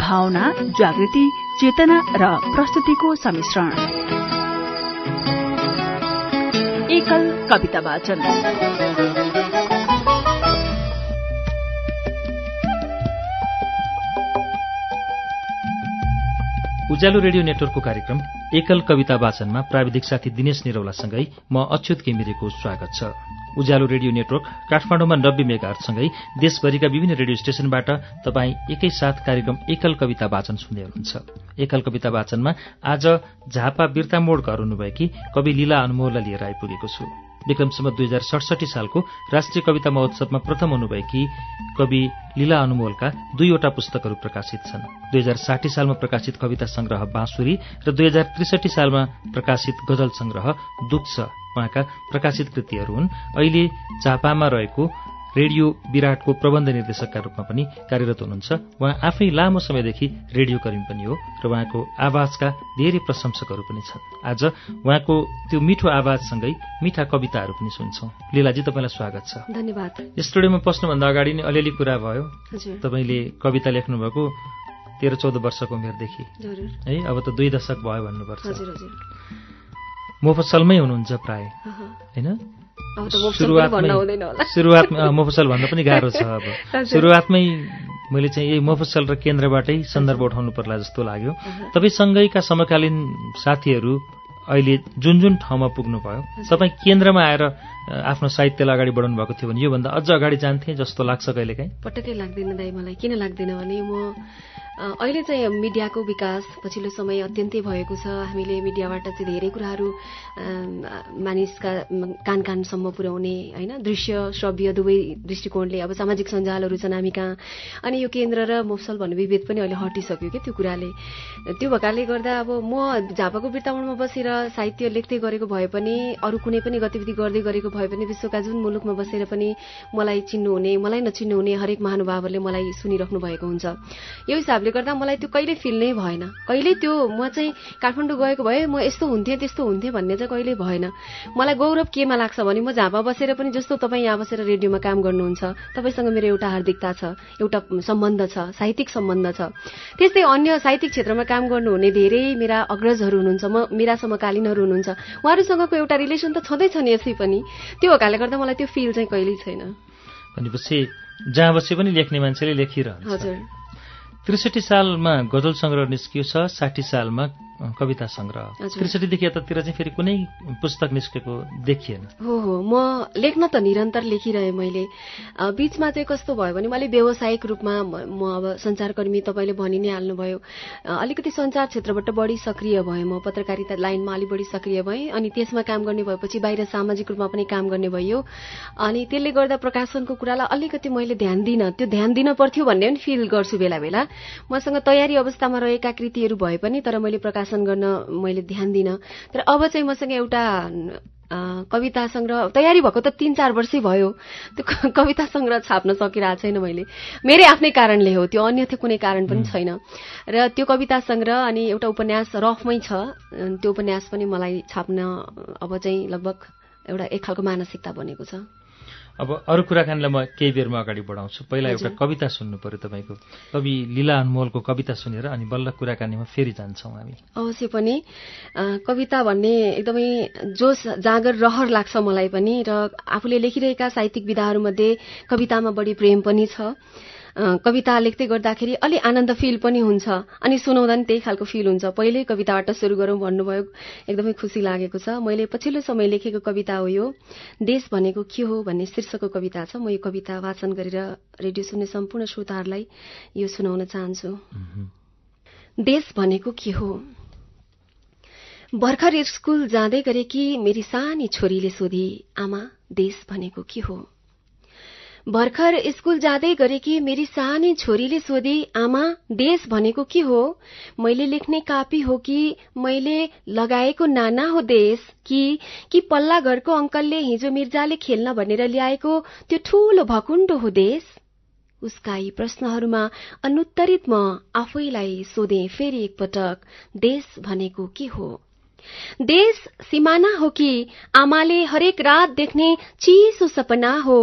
भावना जागृति चेतना र प्रस्तुतिको सम्मिश्रण एकल कविता वाचन। उज्यालो रेडियो नेटवर्कको कार्यक्रम एकल कविता वाचनमा प्राविधिक साथी दिनेश निरौलासँगै म अच्युत केमिरेको स्वागत छ। उज्यालो रेडियो नेटवर्क काठमाडौँमा नब्बे मेगाहरूसँगै देशभरिका विभिन्न रेडियो स्टेशनबाट तपाईँ एकैसाथ कार्यक्रम एकल कविता वाचन सुन्दै हुनुहुन्छ। एकल कविता वाचनमा आज झापा बिर्तामोड घर हुनुभएकी कवि लीला अनमोललाई लिएर आइपुगेको छु। विक्रमसम्म दुई हजार सडसठी सालको राष्ट्रिय कविता महोत्सवमा प्रथम हुनुभएकी कवि लीला अनुमोलका दुईवटा पुस्तकहरू प्रकाशित छन्। दुई हजार साठी सालमा प्रकाशित कविता संग्रह बाँसुरी र दुई हजार त्रिसठी सालमा प्रकाशित गजल संग्रह दुख्छ उहाँका प्रकाशित कृतिहरू हुन्। अहिले झापामा रहेको रेडियो विराटको प्रबन्ध निर्देशकका रूपमा पनि कार्यरत हुनुहुन्छ। उहाँ आफै लामो समयदेखि रेडियो कर्मी पनि हो र उहाँको आवाजका धेरै प्रशंसकहरू पनि छन्। आज उहाँको त्यो मिठो आवाजसँगै मिठा कविताहरू पनि सुन्छौं। लीलाजी तपाईँलाई स्वागत छ। धन्यवाद। स्टुडियोमा पस्नुभन्दा अगाडि नै अलिअलि कुरा भयो। तपाईँले कविता लेख्नुभएको तेह्र चौध वर्षको उमेरदेखि। है अब त दुई दशक भयो भन्नुपर्छ। मोफसलमै हुनुहुन्छ प्राय। होइन? सुरुवातमा मोफसल भन्न पनि गाह्रो छ अब। सुरुवातमै मैले चाहिँ यही मोफसल र केन्द्रबाटै सन्दर्भ उठाउनु पर्ला जस्तो लाग्यो। तपाईँसँगैका समकालीन साथीहरू अहिले जुन जुन ठाउँमा पुग्नुभयो तपाईँ केन्द्रमा आएर आफ्नो साहित्यलाई अगाडि बढाउनु भएको थियो भने योभन्दा अझ अगाडि जान्थे जस्तो लाग्छ कहिलेकाहीँ। पटक्कै लाग्दैन दाइ मलाई किन लाग्दैन भने म अहिले चाहिँ मिडियाको विकास पछिल्लो समय अत्यन्तै भएको छ। हामीले मिडियाबाट चाहिँ धेरै कुराहरू मानिसका कान कानसम्म पुर्याउने होइन दृश्य श्रव्य दुवै दृष्टिकोणले अब सामाजिक सञ्जालहरू छन् हामी कहाँ। अनि यो केन्द्र र मोफसल भन्ने विभेद पनि अहिले हटिसक्यो क्या त्यो कुराले? त्यो भएकाले गर्दा अब म झापाको वृत्तावरणमा बसेर साहित्य लेख्दै गरेको भए पनि अरू कुनै पनि गतिविधि गर्दै गरेको भए पनि विश्वका जुन मुलुकमा बसेर पनि मलाई चिन्नुहुने मलाई नचिन्नुहुने हरेक महानुभावहरूले मलाई सुनिराख्नु भएको हुन्छ। यो हिसाबले गर्दा मलाई त्यो कहिले फिल नै भएन। कहिले त्यो म चाहिँ काठमाडौँ गएको भए म यस्तो हुन्थेँ त्यस्तो हुन्थेँ भन्ने चाहिँ कहिले भएन। मलाई गौरव केमा लाग्छ भने म झापा बसेर पनि जस्तो तपाईँ यहाँ बसेर रेडियोमा काम गर्नुहुन्छ तपाईँसँग मेरो एउटा हार्दिकता छ एउटा सम्बन्ध छ साहित्यिक सम्बन्ध छ। त्यस्तै अन्य साहित्यिक क्षेत्रमा काम गर्नुहुने धेरै मेरा अग्रजहरू हुनुहुन्छ म मेरा समकालीनहरू हुनुहुन्छ। उहाँहरूसँगको एउटा रिलेसन त छँदैछ नि यसै पनि। त्यो भएकाले गर्दा मलाई त्यो फिल चाहिँ कहिल्यै छैन। भनेपछि जहाँ बसे पनि लेख्ने मान्छेले लेखिरहन्छ। हजुर। त्रिसठी सालमा गजल संग्रह निस्कियो छ साठी सालमा कविता संग्रह। हजुर। त्रिसठीदेखि यतातिर चाहिँ फेरि कुनै पुस्तक निस्केको देखिएन। हो हो। म लेख्न त निरन्तर लेखिरहेँ मैले। बिचमा चाहिँ कस्तो भयो भने मैले व्यावसायिक रूपमा म अब सञ्चारकर्मी तपाईँले भनि नै हाल्नुभयो। अलिकति सञ्चार क्षेत्रबाट बढी सक्रिय भएँ म। पत्रकारिता लाइनमा अलिक बढी सक्रिय भएँ अनि त्यसमा काम गर्ने भएपछि बाहिर सामाजिक रूपमा पनि काम गर्ने भयो। अनि त्यसले गर्दा प्रकाशनको कुरालाई अलिकति मैले ध्यान दिनँ त्यो ध्यान दिन पर्थ्यो भन्ने पनि फिल गर्छु बेला बेला मसँग तयारी अवस्थामा रहेका कृतिहरू भए पनि तर मैले प्रकाशन गर्न मैले ध्यान दिनँ। तर अब चाहिँ मसँग एउटा कविता संग्रह तयारी भएको त तीन चार वर्षै भयो। त्यो कविता संग्रह छाप्न सकिरहेको छैन मैले। मेरै आफ्नै कारणले हो त्यो अन्य कुनै कारण पनि छैन। र त्यो कविता संग्रह अनि एउटा उपन्यास रफमै छ। त्यो उपन्यास पनि मलाई छाप्न अब चाहिँ लगभग एउटा एक खालको मानसिकता बनेको छ। अब अरू कुराकानीलाई म केही बेरमा अगाडि बढाउँछु। पहिला एउटा कविता सुन्नु पर्यो तपाईँको। कवि लीला अनमोलको कविता सुनेर अनि बल्ल कुराकानीमा फेरि जान्छौँ हामी। अवश्य पनि कविता भन्ने एकदमै जोस जाँगर रहर लाग्छ मलाई पनि र आफूले लेखिरहेका साहित्यिक विधाहरूमध्ये कवितामा बढी प्रेम पनि छ। कविता लेख्दै गर्दाखेरि अलि आनन्द फिल पनि हुन्छ अनि सुनाउँदा पनि त्यही खालको फिल हुन्छ। पहिल्यै कविताबाट सुरु गरौँ भन्नुभयो एकदमै खुसी लागेको छ। मैले पछिल्लो समय लेखेको कविता हो यो। देश भनेको के हो भन्ने शीर्षकको कविता छ। म यो कविता वाचन गरेर रेडियो सुन्ने सम्पूर्ण श्रोताहरूलाई यो सुनाउन चाहन्छु। देश भनेको के हो? भर्खर स्कुल जाँदै गरेकी मेरी सानी छोरीले सोधी आमा देश भनेको के हो? भर्खर स्कुल जाँदै गरेकी मेरी सानी छोरीले सोधी आमा देश भनेको के हो? मैले लेख्ने कापी हो कि मैले लगाएको नाना हो देश? कि कि पल्ला घरको अङ्कलले हिजो मिर्जाले खेल्न भनेर ल्याएको त्यो ठूलो भकुण्डो हो देश? उसका यी प्रश्नहरूमा अनुत्तरित म आफैलाई सोधे फेरि एकपटक देश भनेको के हो? देश सिमाना हो कि आमाले हरेक रात देख्ने चिसो सपना हो।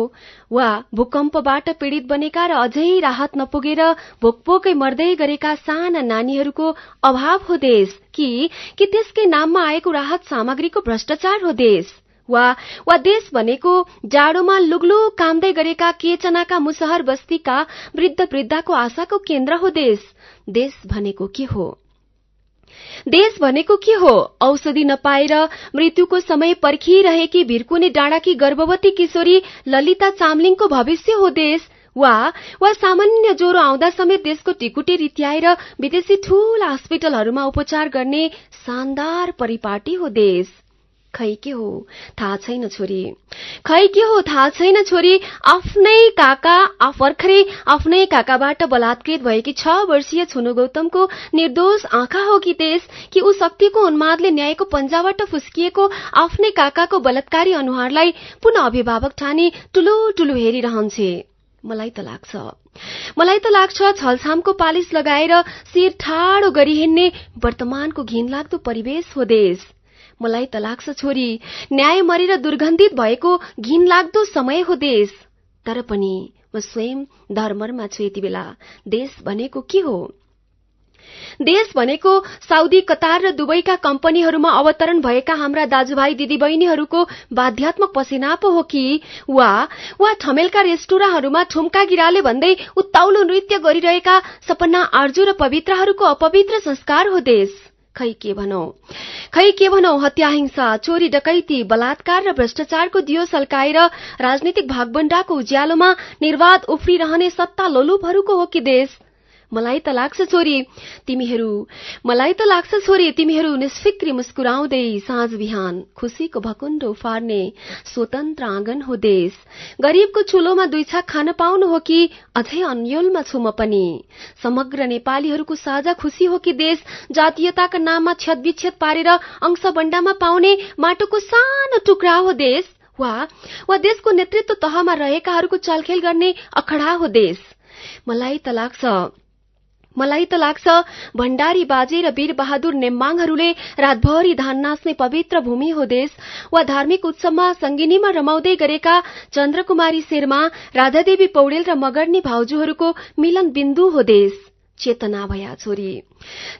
वा भूकम्पबाट पीड़ित बनेका र अझै राहत नपुगेर भोकभोकै मर्दै गरेका साना नानीहरूको अभाव हो देश। कि कि त्यसकै नाममा आएको राहत सामग्रीको भ्रष्टाचार हो देश। वा वा देश भनेको जाडोमा लुग्लो कामदै गरेका केचनाका मुसहर बस्तीका वृद्ध वृद्धाको आशाको केन्द्र हो देश। देश भनेको के हो? देश भनेको के हो? औषधि नपाएर मृत्युको समय पर्खिरहेकी भिरकुने डाँडाकी गर्भवती किशोरी ललिता चामलिङको भविष्य हो देश। वा वा सामान्य ज्वरो आउँदा समेत देशको टिकुटे रित्याएर विदेशी ठूला अस्पतालहरूमा उपचार गर्ने शानदार परिपाटी हो देश। खै के हो थाहा छैन छोरी खै के हो थाहा छैन छोरी आफ्नै काका भर्खरै आफ्नै काकाबाट बलात्कृत भएकी छ वर्षीय छुनु गौतमको निर्दोष आँखा हो कि त्यस कि ऊ शक्तिको उन्मादले न्यायको पन्जाबाट फुस्किएको आफ्नै काकाको बलात्कारी अनुहारलाई पुनः अभिभावक ठानी ठुलो ठुलो हेरिरहन्छे मलाई त लाग्छ. मलाई त लाग्छ छलछामको पालिस लगाएर शिर ठाडो गरी हिँड्ने वर्तमानको घिनलाग्दो परिवेश हो देश मलाई त लाग्छ छोरी न्याय मरेर दुर्गन्धित भएको घिन लाग्दो समय हो देश। तर पनि म स्वयं धर्ममा छु यति बेला। देश भनेको के हो? देश भनेको साउदी कतार र दुवैका कम्पनीहरूमा अवतरण भएका हाम्रा दाजुभाइ दिदीबहिनीहरूको बाध्यात्मक पसिना पो हो कि? वा वा ठमेलका रेस्टुराँहरूमा ठुम्का गिराले भन्दै उत्ताउलो नृत्य गरिरहेका सपना आर्जु र पवित्रहरूको अपवित्र संस्कार हो देश। खै के भनौ। खै के भनौ हत्या हिंसा चोरी डकैती बलात्कार र भ्रष्टाचारको दियो सल्काएर राजनीतिक भागबण्डाको उज्यालोमा निर्वाध उफ्रिरहने सत्ता लोलुपहरूको हो कि देश? मलाई त लाग्छ छोरी तिमीहरू मलाई त लाग्छ छोरी तिमीहरू निष्फिक्री मुस्कुराउँदै साँझ बिहान खुसीको भकुण्डो फार्ने स्वतन्त्र आँगन हो देश। गरीबको चुलोमा दुई छाक खान पाउनु हो कि? अझै अन्यलमा छु म पनि। समग्र नेपालीहरूको साझा खुसी हो कि देश? जातीयताका नाममा छेदविच्छेद पारेर अंश बण्डामा पाउने माटोको सानो टुक्रा हो देश? वा वा देशको नेतृत्व तहमा रहेकाहरूको चलखेल गर्ने अखडा हो देश? मलाई त लाग्छ मलाई त लाग्छ भण्डारी बाजे र वीर बहादुर नेम्बाङहरूले रातभरि धान नाच्ने पवित्र भूमि हो देश। वा धार्मिक उत्सवमा संगिनीमा रमाउँदै गरेका चन्द्रकुमारी शेर्मा राधादेवी पौडेल र मगर्नी भाउजूहरूको मिलन बिन्दु हो देश। चेतना भया छोरी।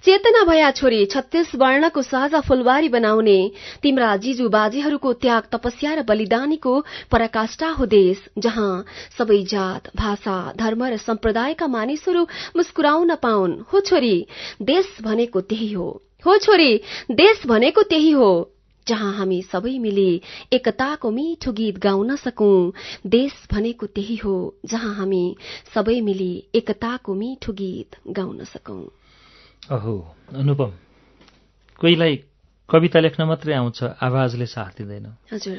चेतना भया छोरी छत्तीस वर्णको साझा फुलबारी बनाउने तिम्रा जिजु बाजेहरूको त्याग तपस्या र बलिदानीको पराकाष्ठा हो देश जहाँ सबै जात भाषा धर्म र सम्प्रदायका मानिसहरू मुस्कुराउन पाउन्। हो छोरी देश भनेको त्यही हो। हो छोरी देश भनेको त्यही हो। जहाँ हामी सबै मिले एकताको मिठो गीत गाउन सकौं। देश भनेको त्यही हो जहाँ हामी सबै मिले एकताको मिठो गीत गाउन सकौं। अहो अनुपम कोहीलाई कविता लेख्न मात्रै आउँछ आवाजले साथ दिँदैन।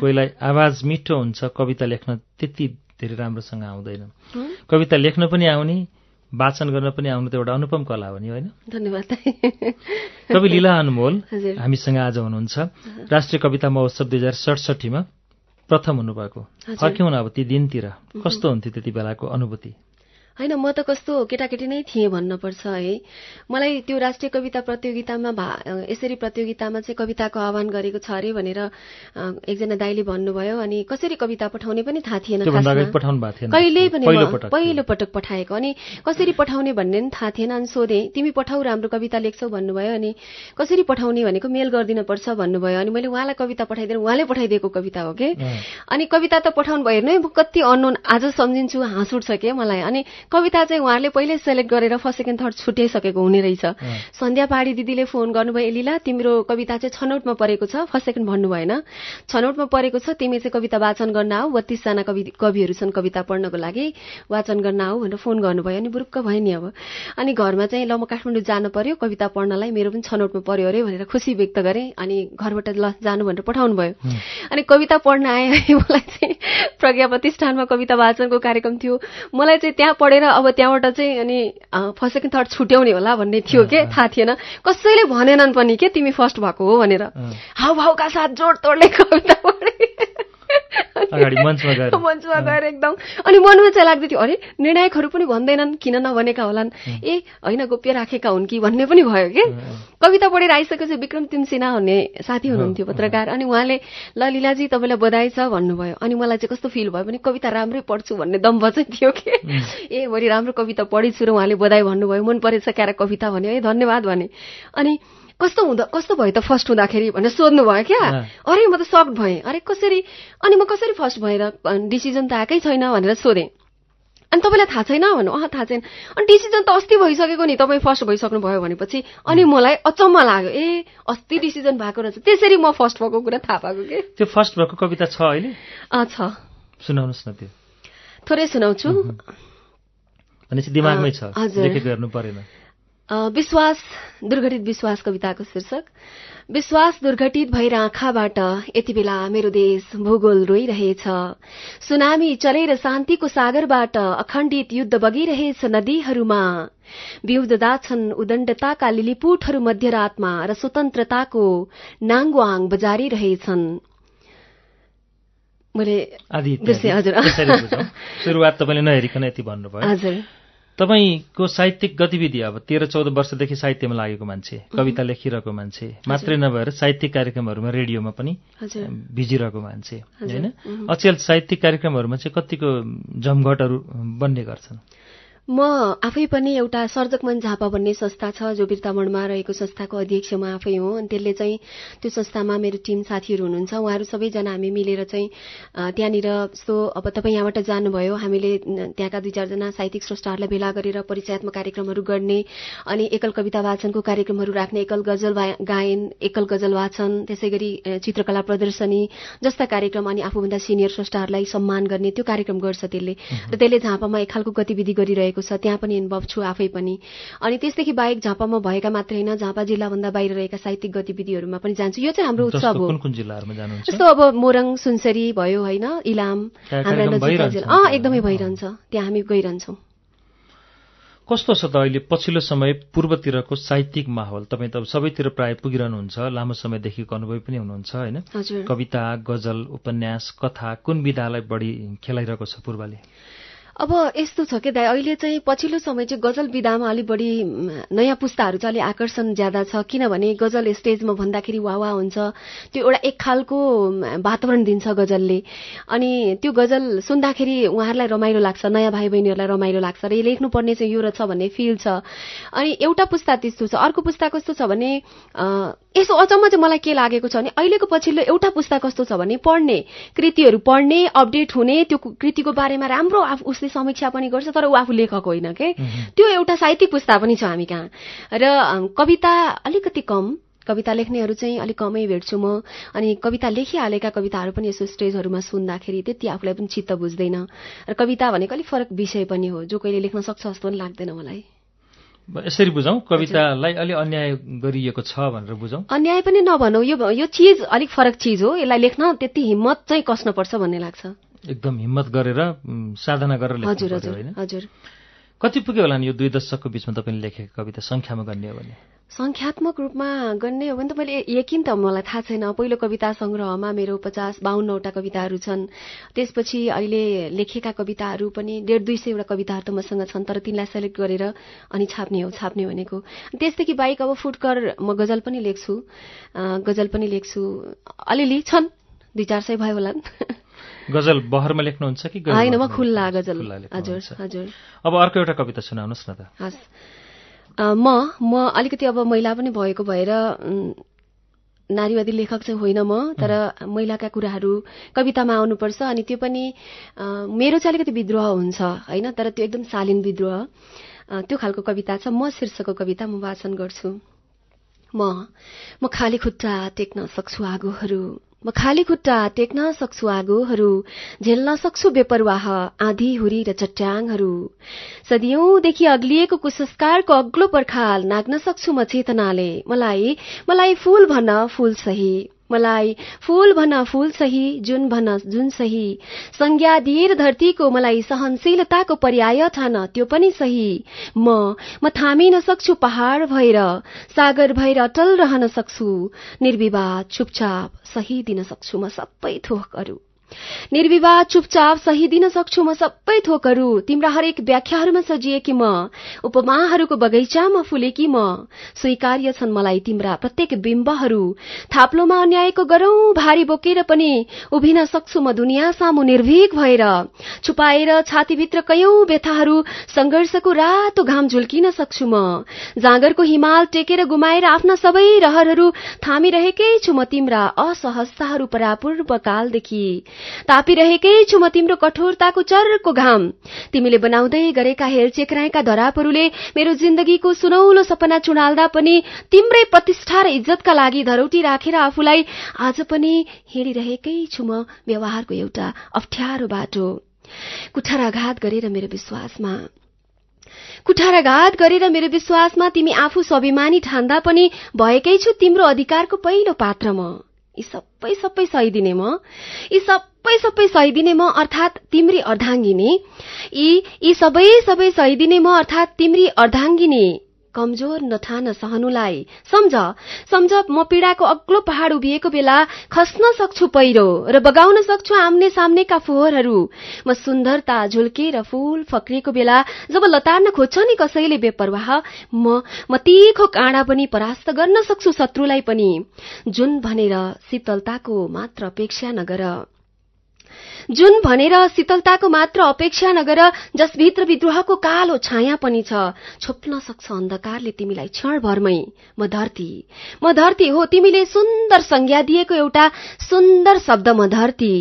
कोहीलाई आवाज मिठो हुन्छ कविता लेख्न त्यति धेरै राम्रोसँग आउँदैन। कविता लेख्न पनि आउने वाचन गर्न पनि आउनु त एउटा अनुपम कला हो नि होइन? धन्यवाद। कवि लीला अनमोल हामीसँग आज हुनुहुन्छ। राष्ट्रिय कविता महोत्सव दुई हजार सडसठीमा प्रथम हुनुभएको। फर्क्यौँ अब ती दिनतिर। कस्तो हुन्थ्यो त्यति बेलाको अनुभूति? होइन म त कस्तो केटाकेटी नै थिएँ भन्नुपर्छ है। मलाई त्यो राष्ट्रिय कविता प्रतियोगितामा भा यसरी प्रतियोगितामा चाहिँ कविताको आह्वान गरेको छ अरे भनेर एकजना दाइले भन्नुभयो अनि कसरी कविता पठाउने पनि थाहा थिएन कहिल्यै पनि पहिलो पटक। पठाएको। अनि कसरी पठाउने भन्ने पनि थाहा थिएन। अनि सोधेँ तिमी पठाउ राम्रो कविता लेख्छौ भन्नुभयो। अनि कसरी पठाउने भनेको मेल गरिदिनु पर्छ भन्नुभयो। अनि मैले उहाँलाई कविता पठाइदिएर उहाँले पठाइदिएको कविता हो कि। अनि कविता त पठाउनु भयो हेर्नु कति अननोन आज सम्झिन्छु हाँस उठ्छ के मलाई। अनि कविता चाहिँ उहाँले पहिल्यै सेलेक्ट गरेर फर्स्ट सेकेन्ड थर्ड छुट्याइसकेको हुने रहेछ। सन्ध्या पहाडी दिदीले फोन गर्नुभयो एलिला तिम्रो कविता चाहिँ छनौटमा परेको छ। फर्स्ट सेकेन्ड भन्नु भएन। छनौटमा परेको छ तिमी चाहिँ कविता वाचन गर्न आऊ। बत्तीसजना कवि कविहरू छन् कविता पढ्नको लागि। वाचन गर्न आऊ भनेर फोन गर्नुभयो अनि बुरुक्क भयो नि अब। अनि घरमा चाहिँ ल म काठमाडौँ जानु पर्यो कविता पढ्नलाई मेरो पनि छनौटमा पर्यो अरे भनेर खुसी व्यक्त गरेँ। अनि घरबाट ल जानु भनेर पठाउनु भयो। अनि कविता पढ्न आएँ मलाई चाहिँ प्रज्ञा प्रतिष्ठानमा कविता वाचनको कार्यक्रम थियो। मलाई चाहिँ त्यहाँ पढेर अब त्यहाँबाट चाहिँ अनि फर्स्ट सेकेन्ड थर्ड छुट्याउने होला भन्ने थियो के? थाहा थिएन। कसैले भनेनन् पनि के तिमी फर्स्ट भएको हो भनेर। हाउ भाउका साथ जोड तोडले कविता पढे। मञ्चमा गएर। एकदम। अनि मनमा चाहिँ लाग्दै थियो अरे निर्णायकहरू पनि भन्दैनन् किन नभनेका होलान्? ए होइन गोप्य राखेका हुन् कि भन्ने पनि भयो कि? कविता पढेर आइसकेपछि विक्रम तिमसिना भन्ने साथी हुनुहुन्थ्यो पत्रकार। अनि उहाँले ल लिलाजी तपाईँलाई बधाई छ भन्नुभयो। अनि मलाई चाहिँ कस्तो फिल भयो भने कविता राम्रै पढ्छु भन्ने दम्ब चाहिँ थियो कि? ए मैले राम्रो कविता पढेछु र उहाँले बधाई भन्नुभयो। मन परेछ क्यारा कविता भन्यो ए धन्यवाद भने। अनि कस्तो हुँदा कस्तो भयो त फर्स्ट हुँदाखेरि भनेर सोध्नु भयो क्या अरे म त सक्ड भएँ। अरे कसरी? अनि म कसरी फर्स्ट भएर डिसिजन त आएकै छैन भनेर सोधेँ। अनि तपाईँलाई थाहा छैन भन्नु। अह थाहा छैन। अनि डिसिजन त अस्ति भइसकेको नि तपाईँ फर्स्ट भइसक्नु भयो भनेपछि। अनि मलाई अचम्म लाग्यो। ए अस्ति डिसिजन भएको रहेछ। त्यसरी म फर्स्ट भएको कुरा थाहा पाएको कि? त्यो फर्स्ट भएको कविता छ अहिले? छ। सुनाउनुहोस् न त्यो। थोरै सुनाउँछु। दिमागमै छ। परेन। विश्वास दुर्घटित विश्वास कविताको शीर्षक। विश्वास दुर्घटित भएर आँखाबाट यति बेला मेरो देश भूगोल रोइरहेछ। सुनामी चलेर शान्तिको सागरबाट अखण्डित युद्ध बगिरहेछ नदीहरूमा। बिउददा छन् उदण्डताका लिलिपुटहरू मध्यरातमा र स्वतन्त्रताको नाङ्वाङ बजारिरहेछन्। मैले हजुर। सुरुवात तपाईँले नहेरिकन यति भन्नुभयो। हजुर। तपाईँको साहित्यिक गतिविधि अब तेह्र चौध वर्षदेखि साहित्यमा लागेको मान्छे कविता लेखिरहेको मान्छे मात्रै नभएर साहित्यिक कार्यक्रमहरूमा रेडियोमा पनि भिजिरहेको मान्छे होइन? अचेल साहित्यिक कार्यक्रमहरूमा चाहिँ कतिको जमघटहरू बन्ने गर्छन्? म आफै पनि एउटा सर्जकमन झापा भन्ने संस्था छ जो बिर्तामणमा रहेको संस्थाको अध्यक्ष म आफै हो। अनि त्यसले चाहिँ त्यो संस्थामा मेरो टिम साथीहरू हुनुहुन्छ। उहाँहरू सबैजना हामी मिलेर चाहिँ त्यहाँनिर यस्तो अब तपाईँ यहाँबाट जानुभयो। हामीले त्यहाँका दुई चारजना साहित्यिक स्रष्टाहरूलाई भेला गरेर परिचयात्मक कार्यक्रमहरू गर्ने अनि एकल कविता वाचनको कार्यक्रमहरू राख्ने एकल गजल गायन एकल गजल वाचन त्यसै गरी चित्रकला प्रदर्शनी जस्ता कार्यक्रम अनि आफूभन्दा सिनियर स्रष्टाहरूलाई सम्मान गर्ने त्यो कार्यक्रम गर्छ त्यसले। र त्यसले झापामा एक खालको गतिविधि गरिरहेको छ त्यहाँ पनि इन्भल्भ छु आफै पनि। अनि त्यसदेखि बाहेक झापामा भएका मात्रै होइन झापा जिल्लाभन्दा बाहिर रहेका साहित्यिक गतिविधिहरूमा पनि जान्छु। यो चाहिँ हाम्रो उत्सव हो। जस्तो अब मोरङ सुनसरी भयो होइन इलाम हाम्रा एकदमै भइरहन्छ। त्यहाँ हामी गइरहन्छौँ। कस्तो छ त अहिले पछिल्लो समय पूर्वतिरको साहित्यिक माहौल? तपाईँ त सबैतिर प्राय पुगिरहनुहुन्छ लामो समयदेखिको अनुभव पनि हुनुहुन्छ होइन? कविता गजल उपन्यास कथा कुन विधालाई बढी खेलाइरहेको छ पूर्वले? अब यस्तो छ कि दाइ? अहिले चाहिँ पछिल्लो समय चाहिँ गजल विधामा अलिक बढी नयाँ पुस्ताहरू चाहिँ अलिक आकर्षण ज्यादा छ। किनभने गजल स्टेजमा भन्दाखेरि वावा हुन्छ। त्यो एउटा एक खालको वातावरण दिन्छ गजलले। अनि त्यो गजल सुन्दाखेरि उहाँहरूलाई रमाइलो लाग्छ नयाँ भाइ बहिनीहरूलाई रमाइलो लाग्छ र लेख्नुपर्ने चाहिँ यो रहेछ भन्ने फिल छ। अनि एउटा पुस्ता त्यस्तो छ। अर्को पुस्ता कस्तो छ भने यसो अचम्म चाहिँ मलाई के लागेको छ भने अहिलेको पछिल्लो एउटा पुस्ता कस्तो छ भने पढ्ने। कृतिहरू पढ्ने अपडेट हुने त्यो कृतिको बारेमा राम्रो आफू उसले समीक्षा पनि गर्छ तर ऊ आफू लेखक होइन के? त्यो एउटा साहित्यिक पुस्ता पनि छ हामी कहाँ। र कविता अलिकति कम। कविता लेख्नेहरू चाहिँ अलिक कमै भेट्छु म। अनि कविता लेखिहालेका कविताहरू पनि यसो स्टेजहरूमा सुन्दाखेरि त्यति आफूलाई पनि चित्त बुझ्दैन। र कविता भनेको अलिक फरक विषय पनि हो जो कहिले लेख्न सक्छ जस्तो पनि लाग्दैन मलाई। यसरी बुझौँ कवितालाई अलि अन्याय गरिएको छ भनेर बुझौँ अन्याय पनि नभनौ यो यो चिज अलिक फरक चिज हो। यसलाई लेख्न त्यति हिम्मत चाहिँ कस्नुपर्छ भन्ने लाग्छ। एकदम हिम्मत गरेर साधना गरेर हजुर हजुर हजुर। कति पुग्यो होला नि यो दुई दशकको बिचमा तपाईँले लेखेको कविता? सङ्ख्यामा गर्ने हो भने। सङ्ख्यात्मक रूपमा गर्ने हो भने त मैले यकिन त मलाई थाहा छैन। पहिलो कविता सङ्ग्रहमा मेरो पचास बाहन्नवटा कविताहरू छन्। त्यसपछि अहिले लेखेका कविताहरू पनि डेढ दुई सयवटा कविताहरू त मसँग छन् तर तिनलाई सेलेक्ट गरेर अनि छाप्ने हो छाप्ने भनेको। त्यसदेखि बाहेक अब फुटकर म गजल पनि लेख्छु। गजल पनि लेख्छु। अलिअलि छन् दुई चार सय भयो होला गजल बहरमा लेख्नुहुन्छ कि होइन म खुल्ला गजल। हजुर हजुर। अब अर्को एउटा कविता सुनाउनुहोस् न त। हस्। म म अलिकति अब महिला पनि भएको भएर नारीवादी लेखक चाहिँ होइन म तर महिलाका कुराहरू कवितामा आउनुपर्छ अनि त्यो पनि मेरो चाहिँ अलिकति विद्रोह हुन्छ होइन तर त्यो एकदम शालीन विद्रोह। त्यो खालको कविता छ म शीर्षकको कविता म वाचन गर्छु। म म खाली खुट्टा टेक्न सक्छु आगोहरू। म खाली खुट्टा टेक्न सक्छु आगोहरू। झेल्न सक्छु बेपरवाह आँधी हुरी र चट्याङहरू। सदियौंदेखि अग्लिएको कुसंस्कारको अग्लो पर्खाल नाग्न सक्छु म चेतनाले। मलाई मलाई फूल भन्न फूल सही। मलाई फूल भन फूल सही जुन भन जुन सही। संज्ञा दिएर धरतीको मलाई सहनशीलताको पर्याय ठान त्यो पनि सही। म म थामिन सक्छु पहाड़ भएर सागर भएर अटल रहन सक्छु। निर्विवाद चुपचाप सही दिन सक्छु म सबै थोकहरू। निर्विवाद चुपचाप सही दिन सक्छु म सबै थोकहरू। तिम्रा हरेक व्याख्याहरूमा सजिएकी म। उपमाहरूको बगैँचामा फुलेकी म। स्वीकार्य छन् मलाई तिम्रा प्रत्येक बिम्बहरू। थाप्लोमा अन्यायको गरौं भारी बोकेर पनि उभिन सक्छु म दुनियाँ सामु निर्भीक भएर। छुपाएर छातीभित्र कैयौं व्यथाहरू संघर्षको रातो घाम झुल्किन सक्छु म। जाँगरको हिमाल टेकेर गुमाएर आफ्ना सबै रहरहरू थामिरहेकै छु म तिम्रा असहजताहरू परापूर्व कालदेखि। तापिरहेकै छु म तिम्रो कठोरताको चर्को घाम। तिमीले बनाउँदै गरेका हेलचेक्राएका धरापहरूले मेरो जिन्दगीको सुनौलो सपना चुडाल्दा पनि तिम्रै प्रतिष्ठा र इज्जतका लागि धरौटी राखेर आफूलाई आज पनि हिँडिरहेकै छु म व्यवहारको एउटा अप्ठ्यारो बाटो। कुठाराघात गरेर मेरो विश्वासमा। कुठाराघात गरेर मेरो विश्वासमा तिमी आफू स्वाभिमानी ठान्दा पनि भएकै छु तिम्रो अधिकारको पहिलो पात्र म। यी सबै सबै सहिदिने म। यी सबै सबै सहिदिने म अर्थात् तिम्री अर्धाङ्गिनी। यी यी सबै सबै सहिदिने म अर्थात् तिम्री अर्धाङ्गिनी। कमजोर नठान सहनुलाई। सम्झ सम्झ म पीड़ाको अग्लो पहाड़ उभिएको बेला खस्न सक्छु पहिरो र बगाउन सक्छु आम्ने सामनेका फोहोरहरू। म सुन्दरता झुल्केर फूल फक्रिएको बेला जब लतार्न खोज्छ नि कसैले बेपरवाह म म तीखो काँडा पनि परास्त गर्न सक्छु शत्रुलाई पनि। जुन भनेर शीतलताको मात्र अपेक्षा नगर। जुन भनेर शीतलताको मात्र अपेक्षा नगर जसभित्र विद्रोहको कालो छाया पनि छ छोप्न सक्छ अन्धकारले तिमीलाई क्षणभरमै। म धरती। म धरती हो तिमीले सुन्दर संज्ञा दिएको एउटा सुन्दर शब्द म धरती।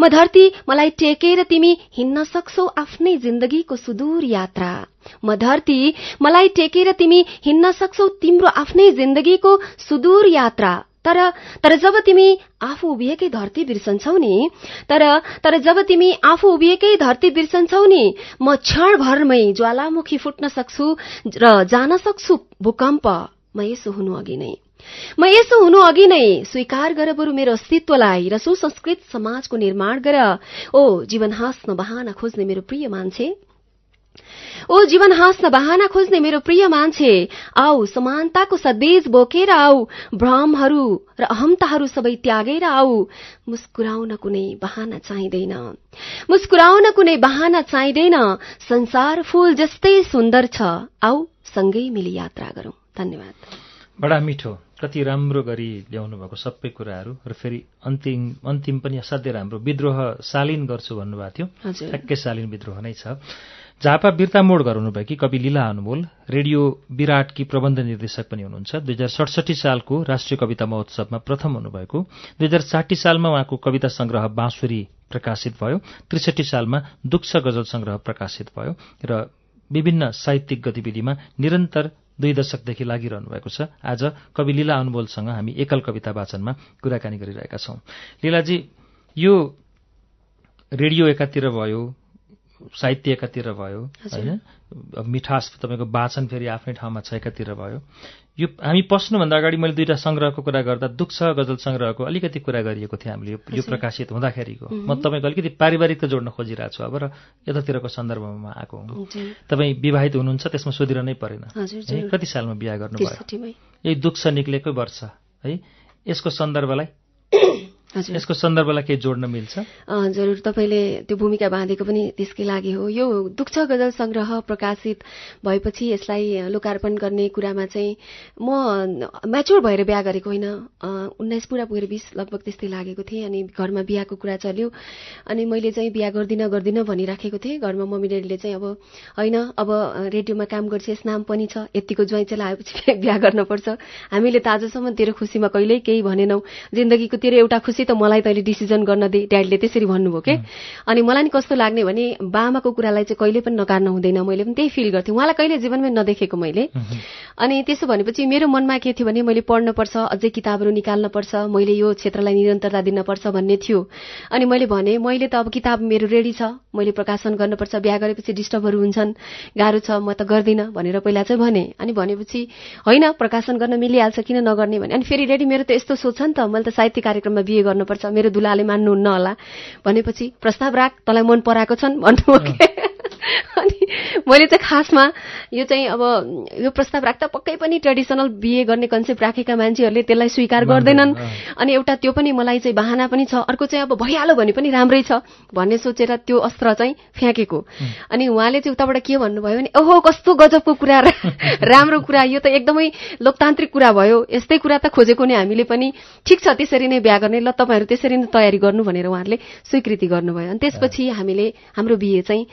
म धरती मलाई टेकेर तिमी हिँड्न सक्छौ आफ्नै जिन्दगीको सुदूर यात्रा। म धरती मलाई टेकेर तिमी हिँड्न सक्छौ तिम्रो आफ्नै जिन्दगीको सुदूर यात्रा। तर तर जब तिमी आफू उभिएकै धरती बिर्सन्छौ नि तर तर जब तिमी आफू उभिएकै धरती बिर्सन्छौ नि म क्षणभरमै ज्वालामुखी फुट्न सक्छु र जान सक्छु भूकम्प। म यसो हुनु अघि नै। म यसो हुनु अघि नै स्वीकार गर बरु मेरो अस्तित्वलाई र सुसंस्कृत समाजको निर्माण गर। ओ जीवन हाँस्न बहाना खोज्ने मेरो प्रिय मान्छे। ओ जीवन हाँस्न बहाना खोज्ने मेरो प्रिय मान्छे आऊ समानताको सद्देश बोकेर आऊ भ्रमहरू र अहमताहरू सबै त्यागेर आऊ। मुस्कुराउन कुनै बहाना चाहिँदैन। मुस्कुराउन कुनै बहाना चाहिँदैन। संसार फूल जस्तै सुन्दर छ। आऊ सँगै मिली यात्रा गरौं। धन्यवाद। बडा मिठो। कति राम्रो गरी ल्याउनु भएको सबै कुराहरू र फेरि अन्तिम अन्तिम पनि असाध्यै राम्रो। विद्रोह शालीन गर्छु भन्नुभएको थियो। ठ्याक्कै शालीन विद्रोह नै छ। झापा बिर्ता मोड घर कवि लीला अनमोल रेडियो विराटकी प्रबन्ध निर्देशक पनि हुनुहुन्छ। दुई हजार सडसठी सालको राष्ट्रिय कविता महोत्सवमा प्रथम हुनुभएको। दुई हजार साठी सालमा उहाँको कविता संग्रह बाँसुरी प्रकाशित भयो। त्रिसठी सालमा दुक्ष गजल संग्रह प्रकाशित भयो र विभिन्न साहित्यिक गतिविधिमा निरन्तर दुई दशकदेखि लागिरहनु भएको छ। आज कवि लीला अनमोलसँग हामी एकल कविता वाचनमा कुराकानी गरिरहेका छौं। लीलाजी यो रेडियो एकातिर भयो साहित्य एकातिर भयो होइन? मिठास तपाईँको वाचन फेरि आफ्नै ठाउँमा छ एकातिर भयो। यो हामी पस्नुभन्दा अगाडि मैले दुईवटा सङ्ग्रहको कुरा गर्दा दुःख गजल सङ्ग्रहको अलिकति कुरा गरिएको थियो हामीले यो प्रकाशित हुँदाखेरिको। म तपाईँको अलिकति पारिवारिक त जोड्न खोजिरहेको छु अब र यतातिरको सन्दर्भमा आएको हुँ। तपाईँ विवाहित हुनुहुन्छ त्यसमा सोधिरहनै परेन। कति सालमा बिहा गर्नुभयो? यही दुःख निक्लेकै वर्ष है? यसको सन्दर्भलाई यसको सन्दर्भलाई केही जोड्न मिल्छ? जरुर तपाईँले त्यो भूमिका बाँधेको पनि त्यसकै लागि हो। यो दुःख गजल संग्रह प्रकाशित भएपछि यसलाई लोकार्पण गर्ने कुरामा चाहिँ म म्याच्योर भएर बिहा गरेको होइन। उन्नाइस पुरा पुगेर बिस लगभग त्यस्तै लागेको थिएँ अनि घरमा बिहाको कुरा चल्यो। अनि मैले चाहिँ बिहा गर्दिनँ गर्दिनँ भनिराखेको थिएँ। घरमा मम्मी ड्याडीले चाहिँ अब होइन अब रेडियोमा काम गर्छ यस नाम पनि छ। यतिको ज्वाइँ आएपछि बिहा गर्नुपर्छ। हामीले त आजसम्म तेरो खुसीमा कहिल्यै केही भनेनौ। जिन्दगीको तेरो एउटा खुसी त मलाई तैँले डिसिजन गर्न दे ड्याडीले त्यसरी भन्नुभयो के अनि मलाई नि कस्तो लाग्ने भने बामाको कुरालाई चाहिँ कहिले पनि नकार्न हुँदैन। मैले पनि त्यही फिल गर्थेँ। उहाँलाई कहिले जीवनमै नदेखेको मैले। अनि त्यसो भनेपछि मेरो मनमा के थियो भने मैले पढ्नुपर्छ अझै किताबहरू निकाल्नुपर्छ मैले यो क्षेत्रलाई निरन्तरता दिनपर्छ भन्ने थियो। अनि मैले भने मैले त अब किताब मेरो रेडी छ। मैले प्रकाशन गर्नुपर्छ बिहा गरेपछि डिस्टर्बहरू हुन्छन्। गाह्रो छ। म त गर्दिनँ भनेर पहिला चाहिँ भने। अनि भनेपछि होइन प्रकाशन गर्न मिलिहाल्छ। किन नगर्ने? भने अनि फेरि रेडी मेरो त यस्तो सोच नि त। मैले त साहित्य कार्यक्रममा बिहे गर्नुपर्छ मेरो दुलाले मान्नुहुन्न होला। भनेपछि प्रस्ताव राख तँलाई मन पराएको छन् भन्नुभयो। अनि मैले चाहिँ खासमा यो चाहिँ अब यो प्रस्ताव राख्दा पक्कै पनि ट्रेडिसनल बिए गर्ने कन्सेप्ट राखेका मान्छेहरूले त्यसलाई स्वीकार गर्दैनन्। अनि एउटा त्यो पनि मलाई चाहिँ बाहना पनि छ। अर्को चाहिँ अब भइहाल्यो भने पनि राम्रै छ भन्ने सोचेर त्यो अस्त्र चाहिँ फ्याँकेको। अनि उहाँले चाहिँ उताबाट के भन्नुभयो भने ओहो कस्तो गजबको कुरा राम्रो कुरा। यो त एकदमै लोकतान्त्रिक कुरा भयो। यस्तै कुरा त खोजेको नि हामीले पनि। ठिक छ त्यसरी नै बिहा गर्ने। ल तपाईँहरू त्यसरी नै तयारी गर्नु भनेर उहाँहरूले स्वीकृति गर्नुभयो। अनि त्यसपछि हामीले हाम्रो बिहे चाहिँ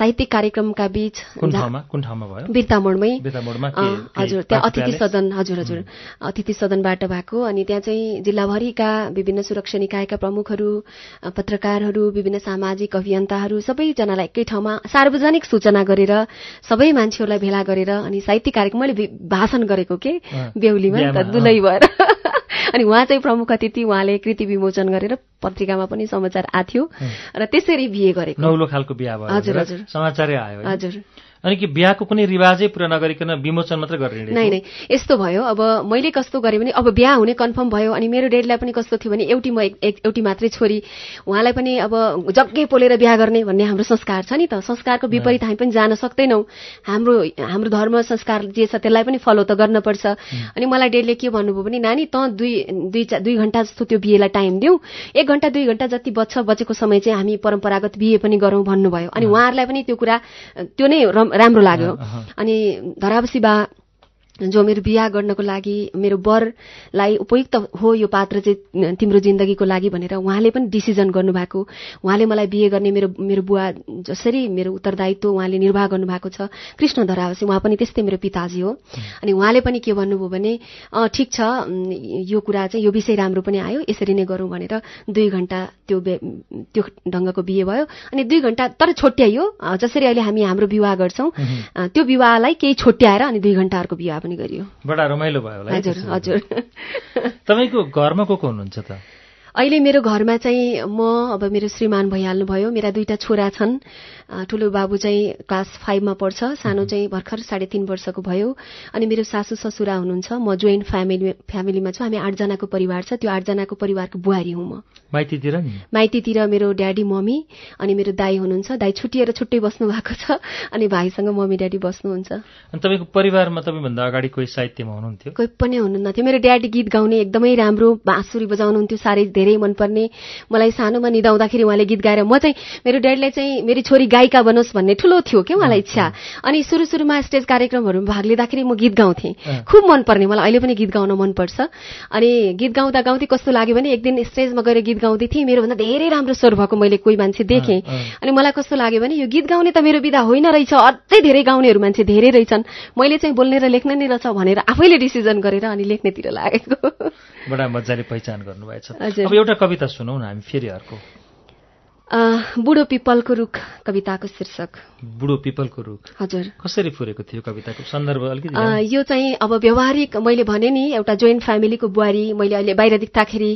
साहित्यिक कार्यक्रमका बीच बिर्तामोडमै। हजुर त्यहाँ अतिथि सदन हजुर हजुर। अतिथि सदनबाट भएको अनि त्यहाँ चाहिँ जिल्लाभरिका विभिन्न सुरक्षा निकायका प्रमुखहरू पत्रकारहरू विभिन्न सामाजिक अभियन्ताहरू सबैजनालाई एकै ठाउँमा सार्वजनिक सूचना गरेर सबै मान्छेहरूलाई भेला गरेर अनि साहित्यिक कार्यक्रम मैले भाषण गरेको के? बेहुलीमा दुलै भएर अनि उहाँ चाहिँ प्रमुख अतिथि उहाँले कृति विमोचन गरेर पत्रिकामा पनि समाचार आथ्यो र त्यसरी बिहे गरेको। नौलो खालको बिहा भयो। हजुर हजुर। समाचारै आयो हजुर। अनि कि बिहाको कुनै रिवाजै पुरा नगरिकन विमोचन मात्र गर्ने नै नै। यस्तो भयो अब मैले कस्तो गरेँ भने अब बिहा हुने कन्फर्म भयो अनि मेरो डेडलाई पनि कस्तो थियो भने एउटी म एउटी मात्रै छोरी। उहाँलाई पनि अब जग्गै पोलेर बिहा गर्ने भन्ने हाम्रो संस्कार छ नि त। संस्कारको विपरीत हामी पनि जान सक्दैनौँ। हाम्रो हाम्रो धर्म संस्कार जे छ त्यसलाई पनि फलो त गर्नुपर्छ अनि मलाई डेडले के भन्नुभयो भने नानी त दुई दुई दुई घन्टा जस्तो त्यो बिहेलाई टाइम दिउँ एक घन्टा दुई घन्टा जति बच्छ बचेको समय चाहिँ हामी परम्परागत बिहे पनि गरौँ भन्नुभयो। अनि उहाँहरूलाई पनि त्यो कुरा त्यो नै राम्रो लाग्यो। अनि धरावसी बा जो मेरो बिहा गर्नको लागि मेरो वरलाई उपयुक्त हो यो पात्र चाहिँ तिम्रो जिन्दगीको लागि भनेर उहाँले पनि डिसिजन गर्नुभएको। उहाँले मलाई बिहे गर्ने मेरो मेरो बुवा जसरी मेरो उत्तरदायित्व उहाँले निर्वाह गर्नुभएको छ कृष्ण धरावासी उहाँ पनि त्यस्तै मेरो पिताजी हो। अनि उहाँले पनि के भन्नुभयो भने ठिक छ यो कुरा चाहिँ यो विषय राम्रो पनि आयो यसरी नै गरौँ भनेर दुई घन्टा त्यो त्यो ढङ्गको बिहे भयो। अनि दुई घन्टा तर छोट्याइयो जसरी अहिले हामी हाम्रो विवाह गर्छौँ त्यो विवाहलाई केही छोट्याएर अनि दुई घन्टाहरूको विवाह पनि गरियो। बडा रमाइलो भयो होला हजुर हजुर। तपाईँको घरमा को को हुनुहुन्छ त? अहिले मेरो घरमा चाहिँ म अब मेरो श्रीमान भइहाल्नुभयो। मेरा दुईटा छोरा छन्। ठुलो बाबु चाहिँ क्लास फाइभमा पढ्छ। सानो चाहिँ भर्खर साढे तिन वर्षको भयो। अनि मेरो सासू ससुरा हुनुहुन्छ। म जोइन्ट फ्यामिली फ्यामिलीमा छु। हामी आठजनाको परिवार छ। त्यो आठजनाको परिवारको बुहारी हुँ म। माइतीतिर माइतीतिर मेरो ड्याडी मम्मी अनि मेरो दाई हुनुहुन्छ। दाई छुट्टिएर छुट्टै बस्नु भएको छ। अनि भाइसँग मम्मी ड्याडी बस्नुहुन्छ। अनि तपाईँको परिवारमा तपाईँभन्दा अगाडि कोही साहित्यमा हुनुहुन्थ्यो? कोही पनि हुनुहुन्न थियो मेरो ड्याडी गीत गाउने एकदमै राम्रो बाँसुरी बजाउनुहुन्थ्यो। साह्रै धेरै मनपर्ने। मलाई सानोमा निदाउँदाखेरि उहाँले गीत गाएर म चाहिँ मेरो ड्याडीलाई चाहिँ मेरी छोरी गायिका बनोस् भन्ने ठुलो थियो क्या उहाँलाई इच्छा। अनि सुरु सुरुमा स्टेज कार्यक्रमहरूमा भाग लिँदाखेरि म गीत गाउँथेँ। खुब मनपर्ने मलाई अहिले पनि गीत गाउन मनपर्छ। अनि गीत गाउँदा गाउँदै कस्तो लाग्यो भने एक दिन स्टेजमा गएर गीत गाउँदै थिएँ। मेरोभन्दा धेरै राम्रो स्वर भएको मैले कोही मान्छे देखेँ। अनि मलाई कस्तो लाग्यो भने यो गीत गाउने त मेरो विधा होइन रहेछ। अझै धेरै गाउनेहरू मान्छे धेरै रहेछन्। मैले चाहिँ बोल्ने र लेख्ने नै रहेछ भनेर आफैले डिसिजन गरेर अनि लेख्नेतिर लागेको। बडा मजाले पहिचान गर्नुभएछ। अब एउटा कविता सुनौ न हामी फेरि अर्को। बुढो पिपलको रुख कविताको शीर्षक। बुढो पिपलको रुख। हजुर। कसरी फुरेको थियो कविताको सन्दर्भ अलिकति यो चाहिँ अब व्यवहारिक मैले भने नि एउटा जोइन्ट फ्यामिलीको बुहारी मैले अहिले बाहिर देख्दाखेरि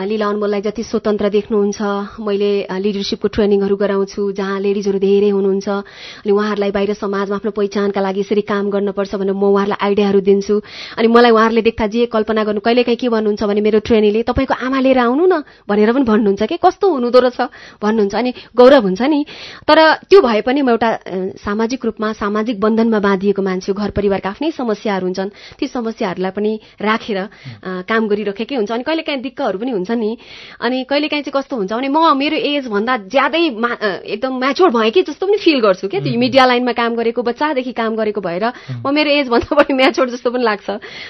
लिला अनमोललाई जति स्वतन्त्र देख्नुहुन्छ मैले लिडरसिपको ट्रेनिङहरू गराउँछु जहाँ लेडिजहरू धेरै हुनुहुन्छ अनि उहाँहरूलाई बाहिर समाजमा आफ्नो पहिचानका लागि यसरी काम गर्नुपर्छ भनेर म उहाँहरूलाई आइडियाहरू दिन्छु। अनि मलाई उहाँहरूले देख्दा जे कल्पना गर्नु कहिलेकाहीँ के भन्नुहुन्छ भने मेरो ट्रेनीले तपाईँको आमा लिएर आउनु न भनेर पनि भन्नुहुन्छ। कि कस्तो हुनुहुँदो रहेछ भन्नुहुन्छ। अनि गौरव हुन्छ नि। तर त्यो भए पनि म एउटा सामाजिक रूपमा सामाजिक बन्धनमा बाँधिएको मान्छे घर परिवारका आफ्नै समस्याहरू हुन्छन्। ती समस्याहरूलाई पनि राखेर काम गरिरहेकै हुन्छ। अनि कहिलेकाहीँ दिक्कहरू पनि हुन्छ नि। अनि कहिलेकाहीँ चाहिँ कस्तो हुन्छ भने म मेरो एजभन्दा ज्यादै एकदम म्याच्योर भएँ कि जस्तो पनि फिल गर्छु क्या। त्यो मिडिया लाइनमा काम गरेको बच्चादेखि काम गरेको भएर म मेरो एजभन्दा बढी म्याच्योर जस्तो पनि लाग्छ।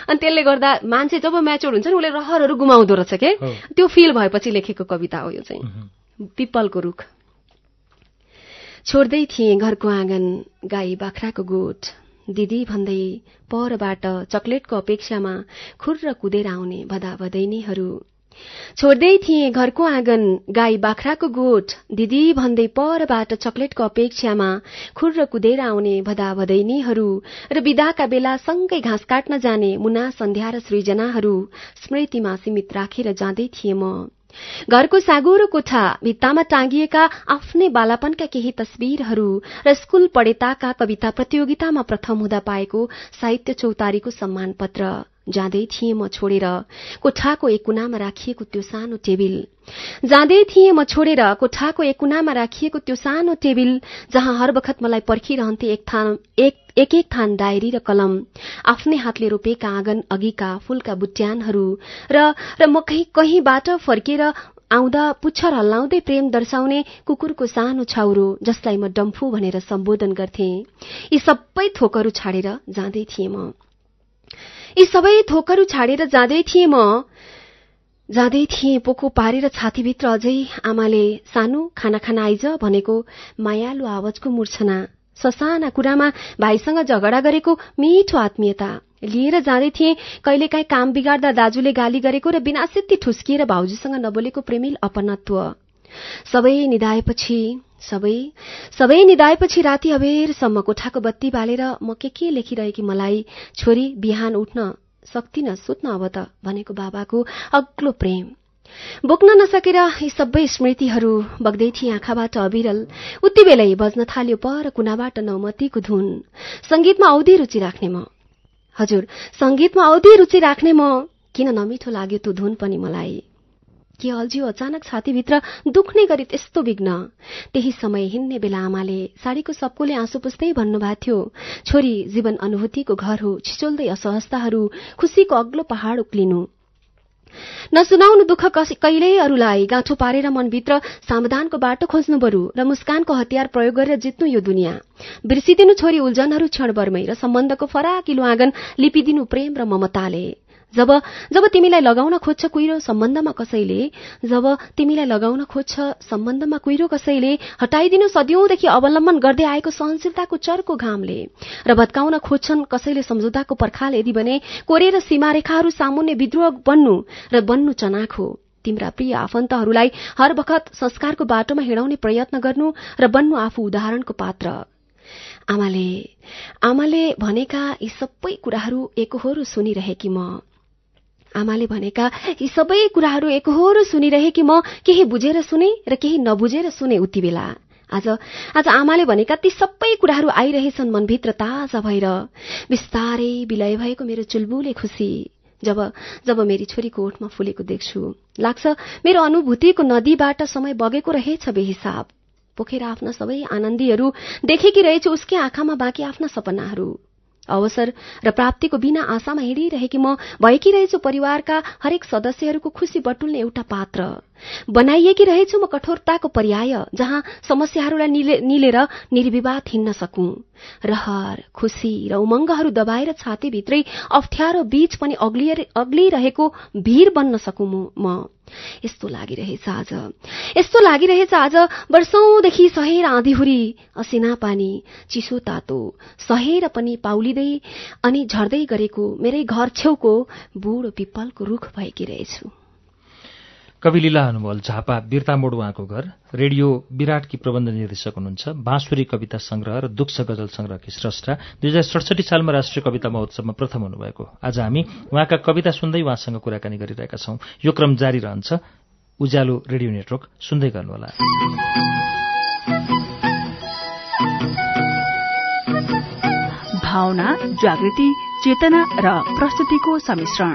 अनि त्यसले गर्दा मान्छे जब म्याच्योर हुन्छ नि उसले रहरहरू गुमाउँदो रहेछ के। त्यो फिल भएपछि लेखेको कविता हो यो चाहिँ। पिप्पलको रुख। छोड्दै थिएँ घरको आँगन गाई बाख्राको गोठ। दिदी भन्दै परबाट चक्लेटको अपेक्षामा खुर्र कुदेर आउने भदा भदैनीहरू छोड्दै थिएँ घरको आँगन गाई बाख्राको गोठ। दिदी भन्दै परबाट चक्लेटको अपेक्षामा खुर्र कुदेर आउने भदा भदैनीहरू र विदाका बेला सँगै घाँस काट्न जाने मुना सन्ध्या र सृजनाहरू स्मृतिमा सीमित राखेर जाँदै थिएँ म। घरको सागोरो कोठा भित्तामा टाँगिएका आफ्नै बालापनका केही तस्विरहरू र स्कूल पढेताका कविता प्रतियोगितामा प्रथम हुँदा पाएको साहित्य चौतारीको सम्मान पत्र जाँदै थिएँ म छोडेर। कोठाको एक कुनामा राखिएको त्यो सानो टेबिल। जाँदै थिएँ म छोडेर कोठाको एक कुनामा राखिएको त्यो सानो टेबिल जहाँ हर बखत मलाई पर्खिरहन्थे एक थान एक एक थान डायरी र कलम आफ्नै हातले रोपेका आँगन अघिका फूलका बुट्यानहरू र र म कहीँ कहीँबाट फर्केर आउँदा पुच्छर हल्लाउँदै प्रेम दर्शाउने कुकुरको सानो छाउरो जसलाई म डम्फु भनेर सम्बोधन गर्थे। यी सबै थोकहरू छाडेर जाँदै थिएँ म। यी सबै थोकहरू छाडेर जाँदै थिएँ म। जाँदै थिएँ पोको पारेर छातीभित्र अझै आमाले सानो खाना खाना आइज भनेको मायालु आवाजको मूर्छना। ससाना कुरामा भाइसँग झगडा गरेको मिठो आत्मीयता। लिएर जाँदै थिएँ कहिलेकाहीँ काम बिगार्दा दाजुले गाली गरेको र बिनासित्ती ठुस्किएर भाउजूसँग नबोलेको प्रेमिल अपनत्व। सबै निधाएपछि सबै सबै निधाएपछि राति अबेरसम्म कोठाको बत्ती बालेर म के के लेखिरहेकी मलाई छोरी बिहान उठ्न सक्दिन सुत्न अब त भनेको बाबाको अग्लो प्रेम। बोक्न नसकेर यी सबै स्मृतिहरू बग्दै थिए आँखाबाट अविरल। उति बेलै बज्न थाल्यो पर कुनाबाट नौमतीको धुन। संगीतमा औधी रुचि राख्ने म। हजुर संगीतमा औधी रुचि राख्ने म। किन नमिठो लाग्यो त्यो धुन पनि मलाई? के अल्झियो अचानक छातीभित्र दुख्ने गरी त्यस्तो विघ्न। त्यही समय हिँड्ने बेला आमाले साडीको सबकोले आँसु पुस्दै भन्नुभएको थियो छोरी जीवन अनुभूतिको घर हो छिचोल्दै असहजताहरू खुसीको अग्लो पहाड़ उक्लिनु। नसुनाउनु दुःख कहिल्यै अरूलाई गाँठो पारेर मनभित्र समाधानको बाटो खोज्नु बरु र मुस्कानको हतियार प्रयोग गरेर जित्नु यो दुनियाँ। बिर्सिदिनु छोरी उल्झनहरू क्षणभरमै र सम्बन्धको फराकिलो आँगन लिपिदिनु प्रेम र ममताले। जब जब तिमीलाई लगाउन खोज्छ कुहिरो सम्बन्धमा कसैले जब तिमीलाई लगाउन खोज्छ सम्बन्धमा कुहिरो कसैले हटाइदिनु सदियौंदेखि अवलम्बन गर्दै आएको सहनशीलताको चर्को घामले र भत्काउन खोज्छन् कसैले सम्झौताको पर्खाल यदि भने कोरेर सीमारेखाहरू सामुन्ने विद्रोह बन्नु र बन्नु चनाखो तिम्रा प्रिय आफन्तहरूलाई हर बखत संस्कारको बाटोमा हिँडाउने प्रयत्न गर्नु र बन्नु आफू उदाहरणको पात्र। आमाले आमाले भनेका यी सबै कुराहरू एकहोरो सुनिरहेकी म। आमाले भनेका यी सबै कुराहरू एकहोरो सुनिरहेकी म केही बुझेर सुने र केही नबुझेर सुने उति बेला। आज आज आमाले भनेका ती सबै कुराहरू आइरहेछन् मनभित्र ताजा भएर। बिस्तारै विलय भएको मेरो चुलबुले खुसी। जब जब मेरी छोरीको ओठमा फुलेको देख्छु। लाग्छ मेरो अनुभूतिको नदीबाट समय बगेको रहेछ बेहिसाब। पोखेर आफ्ना सबै आनन्दीहरू देखेकी रहेछु उसकै आँखामा बाँकी आफ्ना सपनाहरू। अवसर र प्राप्तिको बिना आशामा हिँडिरहेकी म भएकी रहेछु परिवारका हरेक सदस्यहरूको खुशी बटुल्ने एउटा पात्र। बनाइएकी रहेछु म कठोरताको पर्याय जहाँ समस्याहरूलाई निलेर निर्विवाद हिँड्न सकूं। रहर खुशी र उमङ्गहरू दबाएर छातीभित्रै अप्ठ्यारो बीच पनि अग्लिरहेको भीर बन्न सकूं म। यस्तो लागिरहेछ आज। यस्तो लागिरहेछ आज वर्षौंदेखि सहेर आँधीहुरी असिना पानी चिसो तातो सहेर पनि पाउलिँदै अनि झर्दै गरेको मेरै घर छेउको बुढो पिप्पलको रुख भएकी रहेछु। कविलीला अनुभल झापा बिर्तामोड उहाँको घर रेडियो विराटकी प्रबन्ध निर्देशक हुनुहुन्छ बाँसुरी कविता संग्रह र दुक्ष गजल संग्रहकी स्रष्टा दुई हजार सडसठी सालमा राष्ट्रिय कविता महोत्सवमा प्रथम हुनुभएको। आज हामी उहाँका कविता सुन्दै उहाँसँग कुराकानी गरिरहेका छौं। यो क्रम जारी रहन्छ। उज्यालो रेडियो नेटवर्क सुन्दै गर्नुहोला। भावना जागृति चेतना र प्रस्तुतिको सम्मिश्रण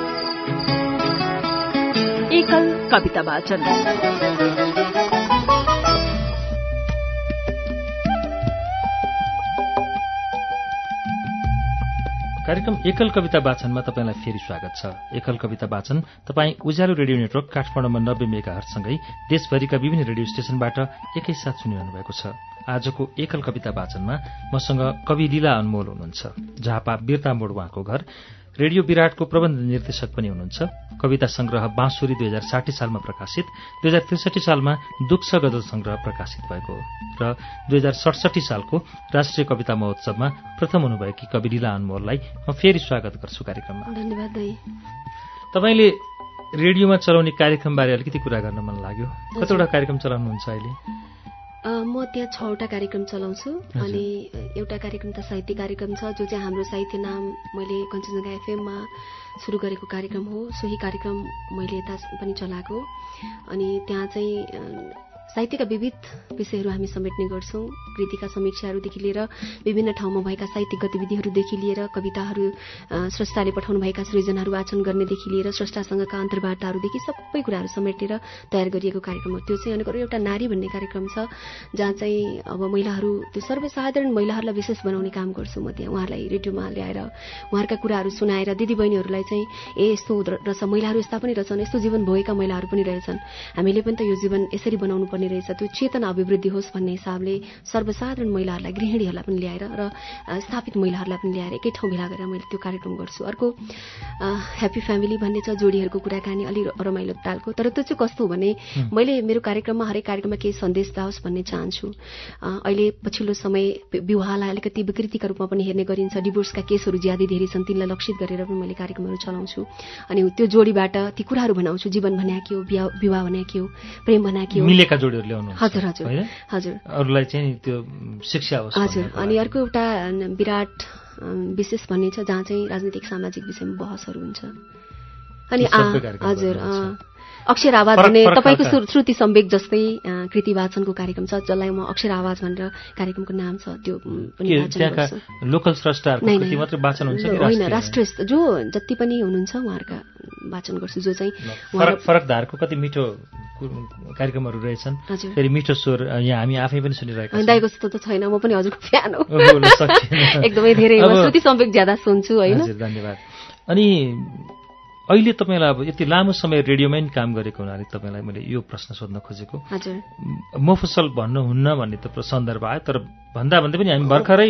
कविता वाचन। कार्यक्रम एकल कविता वाचनमा तपाईँलाई फेरि स्वागत छ। एकल कविता वाचन तपाईँ उज्यालो रेडियो नेटवर्क काठमाडौँमा नब्बे मेगा हटसँगै देशभरिका विभिन्न रेडियो स्टेशनबाट एकैसाथ सुनिरहनु भएको छ। आजको एकल कविता वाचनमा मसँग कवि लीला अनमोल हुनुहुन्छ झापा बिर्ता मोड उहाँको घर। रेडियो विराटको प्रबन्ध निर्देशक पनि हुनुहुन्छ। कविता संग्रह बाँसुरी दुई हजार साठी सालमा प्रकाशित दुई हजार त्रिसठी सालमा दुक्ष गजल संग्रह प्रकाशित भएको हो र दुई हजार सडसठी सालको राष्ट्रिय कविता महोत्सवमा प्रथम हुनुभएकी कवि लीला अनमोललाई म फेरि स्वागत गर्छु कार्यक्रममा। धन्यवाद तपाईँले रेडियोमा चलाउने कार्यक्रमबारे अलिकति कुरा गर्न मन लाग्यो। कतिवटा कार्यक्रम चलाउनुहुन्छ अहिले? म त्यहाँ छवटा कार्यक्रम चलाउँछु। अनि एउटा कार्यक्रम त साहित्य कार्यक्रम छ जो चाहिँ हाम्रो साहित्य नाम मैले कञ्चनजङ्घा एफएममा सुरु गरेको कार्यक्रम हो। सोही कार्यक्रम मैले यता पनि चलाएको। अनि त्यहाँ चाहिँ साहित्यका विविध विषयहरू हामी समेट्ने गर्छौँ। कृतिका समीक्षाहरूदेखि लिएर विभिन्न ठाउँमा भएका साहित्यिक गतिविधिहरूदेखि लिएर कविताहरू स्रष्टाले पठाउनुभएका सृजनाहरू वाचन गर्नेदेखि लिएर स्रष्टासँगका अन्तर्वार्ताहरूदेखि सबै कुराहरू समेटेर तयार गरिएको कार्यक्रम हो। त्यो चाहिँ अनि अरू एउटा नारी भन्ने कार्यक्रम छ जहाँ चाहिँ अब महिलाहरू त्यो सर्वसाधारण महिलाहरूलाई विशेष बनाउने काम गर्छु। म त्यहाँ उहाँहरूलाई रेडियोमा ल्याएर उहाँहरूका कुराहरू सुनाएर दिदीबहिनीहरूलाई चाहिँ ए यस्तो रहेछ महिलाहरू यस्ता पनि रहेछन् यस्तो जीवन भोगेका महिलाहरू पनि रहेछन्। हामीले पनि त यो जीवन यसरी बनाउनु पर्ने रहेछ त्यो चेतना अभिवृद्धि होस् भन्ने हिसाबले सर्वसाधारण महिलाहरूलाई गृहिणीहरूलाई पनि ल्याएर र स्थापित महिलाहरूलाई पनि ल्याएर एकै ठाउँ भेला गरेर मैले त्यो कार्यक्रम गर्छु। अर्को ह्याप्पी फ्यामिली भन्ने छ जोडीहरूको कुराकानी अलि रमाइलो तालको। तर त्यो चाहिँ कस्तो हो भने मैले मेरो कार्यक्रममा हरेक कार्यक्रममा केही सन्देश जाओस् भन्ने चाहन्छु। अहिले पछिल्लो समय विवाहलाई अलिकति विकृतिका रूपमा पनि हेर्ने गरिन्छ डिभोर्सका केसहरू ज्यादै धेरै छन् तिनलाई लक्षित गरेर पनि मैले कार्यक्रमहरू चलाउँछु। अनि त्यो जोडीबाट ती कुराहरू बनाउँछु जीवन भन्या के हो विवाह भन्या के हो प्रेम भन्या के हो जोडीहरू ल्याउनु हजुर हजुर। हजुर। अरूलाई चाहिँ त्यो शिक्षा होस् हजुर अनि। अर्को एउटा विराट विशेष भन्ने छ जहाँ चाहिँ राजनीतिक सामाजिक विषयमा बहसहरू हुन्छ। अनि हजुर अक्षर आवाज भन्ने तपाईँको श्रुति सम्वेक जस्तै कृति वाचनको कार्यक्रम छ जसलाई म अक्षर आवाज भनेर कार्यक्रमको नाम छ त्यो लोकल होइन राष्ट्रिय? जो जति पनि हुनुहुन्छ उहाँहरूका वाचन गर्छु। जो चाहिँ फरक फरक धारको कति मिठो कार्यक्रमहरू रहेछन्। हजुर। फेरि मिठो स्वर यहाँ हामी आफै पनि सुनिरहेका छौँ। दाइको जस्तो त छैन म पनि हजुरको फ्यान हो। एकदमै धेरै श्रुति सम्वेक ज्यादा सुन्छु होइन। हजुर धन्यवाद। अनि अहिले तपाईँलाई अब यति लामो समय रेडियोमै नि काम गरेको हुनाले तपाईँलाई मैले यो प्रश्न सोध्न खोजेको मोफसल भन्नुहुन्न भन्ने त सन्दर्भ आयो तर भन्दा भन्दै पनि हामी भर्खरै।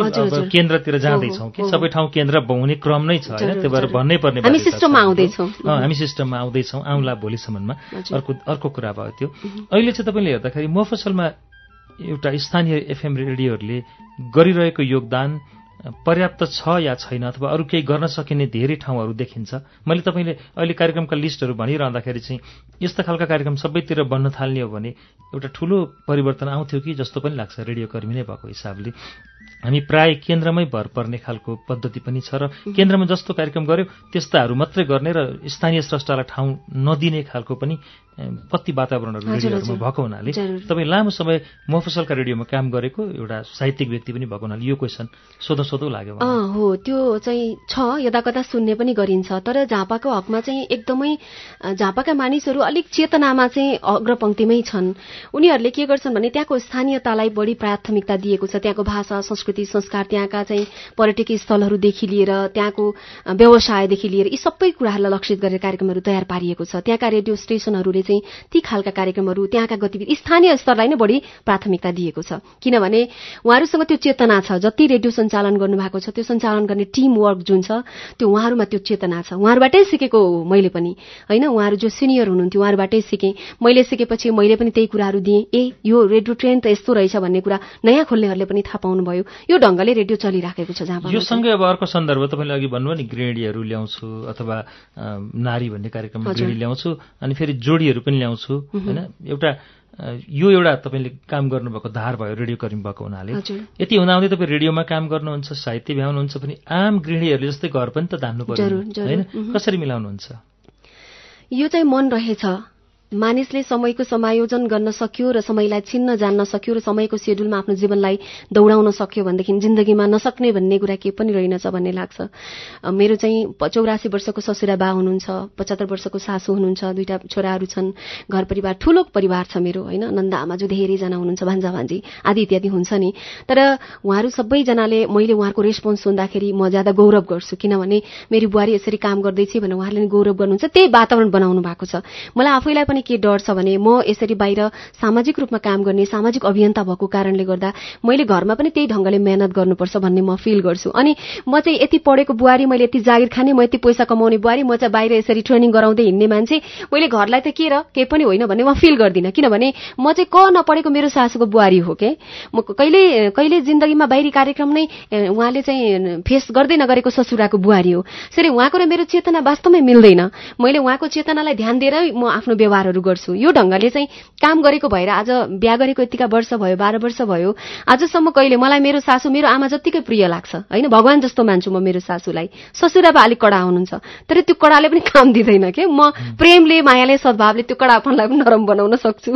केन्द्रतिर जाँदैछौँ कि। सबै ठाउँ केन्द्र हुने क्रम नै छ होइन त्यही भएर। भन्नै पर्ने हामी सिस्टममा। आउँदैछौँ। अँ, हामी सिस्टममा आउँदैछौँ आउँला भोलिसम्ममा। अर्को अर्को कुरा भयो त्यो अहिले चाहिँ तपाईँले हेर्दाखेरि मोफसलमा एउटा स्थानीय एफएम रेडियोहरूले गरिरहेको योगदान पर्याप्त छ या छैन अथवा अरू केही गर्न सकिने धेरै ठाउँहरू देखिन्छ। मैले तपाईँले अहिले कार्यक्रमका लिस्टहरू भनिरहँदाखेरि चाहिँ यस्ता खालका कार्यक्रम सबैतिर बन्न थाल्ने हो भने एउटा ठुलो परिवर्तन आउँथ्यो कि जस्तो पनि लाग्छ। रेडियो कर्मी नै भएको हिसाबले। हामी प्राय केन्द्रमै भर पर्ने खालको पद्धति पनि छ र केन्द्रमा जस्तो कार्यक्रम गर्यो त्यस्ताहरू मात्रै गर्ने र स्थानीय स्रष्टालाई ठाउँ नदिने खालको पनि कति वातावरणहरू रेडियोहरूमा। भएको हुनाले। तपाईँ लामो समय मफसलका रेडियोमा काम गरेको एउटा साहित्यिक व्यक्ति पनि भएको हुनाले यो क्वेसन सोधो सोधो लाग्यो हो त्यो चाहिँ छ यदाकदा सुन्ने पनि गरिन्छ तर झापाको हकमा चाहिँ एकदमै झापाका मानिसहरू अलिक चेतनामा चाहिँ अग्रपङ्क्तिमै छन् उनीहरूले के गर्छन् भने त्यहाँको स्थानीयतालाई बढी प्राथमिकता दिएको छ त्यहाँको भाषा संस्कृति संस्कार त्यहाँका चाहिँ पर्यटकीय स्थलहरूदेखि लिएर त्यहाँको व्यवसायदेखि लिएर यी सबै कुराहरूलाई लक्षित गरेर कार्यक्रमहरू तयार पारिएको छ। त्यहाँका रेडियो स्टेशनहरूले चाहिँ ती खालका कार्यक्रमहरू त्यहाँका गतिविधि स्थानीय स्तरलाई नै बढी प्राथमिकता दिएको छ। किनभने उहाँहरूसँग त्यो चेतना छ। जति रेडियो सञ्चालन गर्नुभएको छ त्यो सञ्चालन गर्ने टिम वर्क जुन छ त्यो उहाँहरूमा त्यो चेतना छ। उहाँहरूबाटै सिकेको मैले पनि। होइन उहाँहरू जो सिनियर हुनुहुन्थ्यो उहाँहरूबाटै सिकेँ। मैले सिकेपछि मैले पनि त्यही कुराहरू दिएँ। ए यो रेडियो ट्रेन त यस्तो रहेछ भन्ने कुरा नयाँ खोल्नेहरूले पनि थाहा पाउनुभयो। यो ढङ्गले रेडियो चलिराखेको छ जहाँ यो सँगै अब अर्को सन्दर्भ तपाईँले अघि भन्नुभयो नि गृहिणीहरू ल्याउँछु अथवा नारी भन्ने कार्यक्रममा। गृहिणी ल्याउँछु अनि फेरि जोडीहरू पनि ल्याउँछु होइन? एउटा यो एउटा तपाईँले काम गर्नुभएको धार भयो रेडियो कर्मी भएको हुनाले। यति हुँदाहुँदै तपाईँ रेडियोमा काम गर्नुहुन्छ साहित्य भ्याउनुहुन्छ भने आम गृहिणीहरूले जस्तै घर पनि त धान्नु पर्यो जरुर। होइन? कसरी मिलाउनुहुन्छ? यो चाहिँ मन रहेछ। मानिसले समयको समायोजन गर्न सक्यो र समयलाई चिन्न जान्न सक्यो र समयको सेड्युलमा आफ्नो जीवनलाई दौडाउन सक्यो भनेदेखि जिन्दगीमा नसक्ने भन्ने कुरा के पनि रहेनछ भन्ने लाग्छ। मेरो चाहिँ चौरासी वर्षको ससुरा बा हुनुहुन्छ पचहत्तर वर्षको सासू हुनुहुन्छ दुईटा छोराहरू छन् घर परिवार ठुलो परिवार छ मेरो होइन? नन्दा आमा जो धेरैजना हुनुहुन्छ भान्जा भान्जी आदि इत्यादि हुन्छ नि। तर उहाँहरू सबैजनाले मैले उहाँहरूको रेस्पोन्स सुन्दाखेरि म ज्यादा गौरव गर्छु। किनभने मेरी बुहारी यसरी काम गर्दैछ भनेर उहाँहरूले गौरव गर्नुहुन्छ। त्यही वातावरण बनाउनु भएको छ। मलाई आफैलाई पनि के डर छ भने म यसरी बाहिर सामाजिक रूपमा काम गर्ने सामाजिक अभियन्ता भएको कारणले गर्दा मैले घरमा पनि त्यही ढङ्गले मेहनत गर्नुपर्छ भन्ने म फिल गर्छु। अनि म चाहिँ यति पढेको बुहारी मैले यति जागिर खाने म यति पैसा कमाउने बुहारी म चाहिँ बाहिर यसरी ट्रेनिङ गराउँदै हिँड्ने मान्छे मैले घरलाई त के र केही पनि होइन भन्ने म फिल गर्दिनँ। किनभने म चाहिँ क नपढेको मेरो सासूको बुहारी हो के? म कहिले कहिले जिन्दगीमा बाहिरी कार्यक्रम नै उहाँले चाहिँ फेस गर्दै नगरेको ससुराको बुहारी हो। यसरी उहाँको र मेरो चेतना वास्तवमै मिल्दैन। मैले उहाँको चेतनालाई ध्यान दिएरै म आफ्नो व्यवहारहरू गर्छु। यो ढङ्गले चाहिँ काम गरेको भएर आज बिहा गरेको यतिका वर्ष भयो बाह्र वर्ष भयो। आजसम्म कहिले मलाई मेरो सासू मेरो आमा जत्तिकै प्रिय लाग्छ होइन? भगवान् जस्तो मान्छु म मेरो सासूलाई। ससुरा अलिक कडा हुनुहुन्छ तर त्यो कडाले पनि काम दिँदैन के? म प्रेमले मायाले सद्भावले त्यो कडापनलाई पनि नरम बनाउन सक्छु।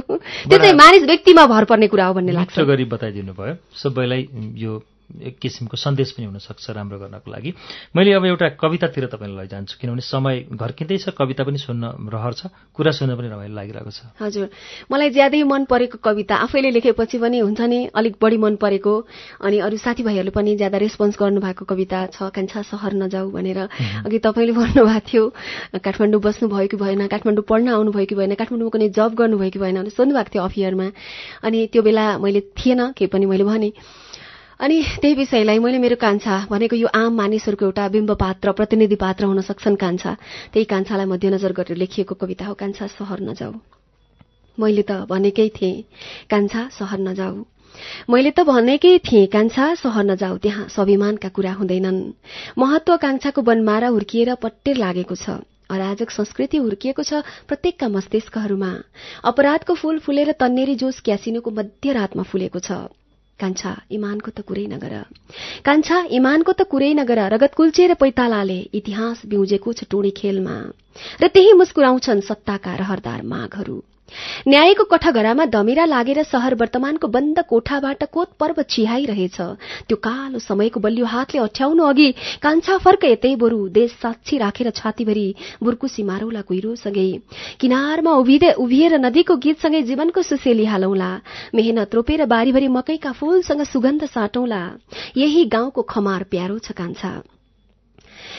त्यो चाहिँ मानिस व्यक्तिमा भर पर्ने कुरा हो भन्ने लाग्छ। गरी बताइदिनु भयो सबैलाई यो एक किसिमको सन्देश पनि हुनसक्छ राम्रो गर्नको लागि। मैले अब एउटा कवितातिर तपाईँलाई लैजान्छु किनभने समय घर्किँदै छ कविता पनि सुन्न रहर छ कुरा सुन्न पनि रमाइलो लागिरहेको छ। हजुर। मलाई ज्यादै मन परेको कविता आफैले लेखेपछि पनि हुन्छ नि अलिक बढी मन परेको। अनि अरू साथीभाइहरूले पनि ज्यादा रेस्पोन्स गर्नुभएको कविता छ कान्छा सहर नजाऊ भनेर। अघि तपाईँले भन्नुभएको थियो काठमाडौँ बस्नुभयो कि भएन काठमाडौँ पढ्न आउनुभयो कि भएन काठमाडौँमा कुनै जब गर्नुभयो कि भएन सोध्नुभएको थियो अफियरमा। अनि त्यो बेला मैले थिएन केही पनि मैले भने। अनि त्यही विषयलाई मैले मेरो कान्छा भनेको यो आम मानिसहरूको एउटा बिम्ब पात्र प्रतिनिधि पात्र हुन सक्छन् कान्छा। त्यही कान्छालाई मध्यनजर गरेर लेखिएको कविता हो कान्छा सहर नजाऊ। मैले त भनेकै थिएँ कान्छा सहर नजाऊ। मैले त भनेकै थिएँ कान्छा सहर नजाऊ। त्यहाँ स्वाभिमानका कुरा हुँदैनन्। महत्वाकांक्षाको बनमारा हुर्किएर पट्टेर लागेको छ। अराजक संस्कृति हुर्किएको छ प्रत्येकका मस्तिष्कहरूमा। अपराधको फूल फुलेर तन्नेरी जोस क्यासिनोको मध्यरातमा फुलेको छ। कान्छा इमानको त कुरै नगर। कान्छा इमानको त कुरै नगर। रगत कुल्चेर पैतालाले इतिहास बिउजेको छ टोडी खेलमा। र त्यही मुस्कुराउँछन् सत्ताका रहरदार माघहरू। न्यायको कठघरामा धमिरा लागेर शहर वर्तमानको बन्द कोठाबाट कोत पर्व चिहाइरहेछ त्यो कालो समयको बलियो हातले अठ्याउनु अघि कान्छा फर्क यतै बरु देश साक्षी राखेर छातीभरि बुर्कुसी मारौला कुहिरोसँगै। किनारमा उभिएर नदीको गीतसँगै जीवनको सुसेली हालौला। मेहनत रोपेर बारीभरि मकैका फूलसँग सुगन्ध साटौला। यही गाउँको खमार प्यारो छ कान्छा।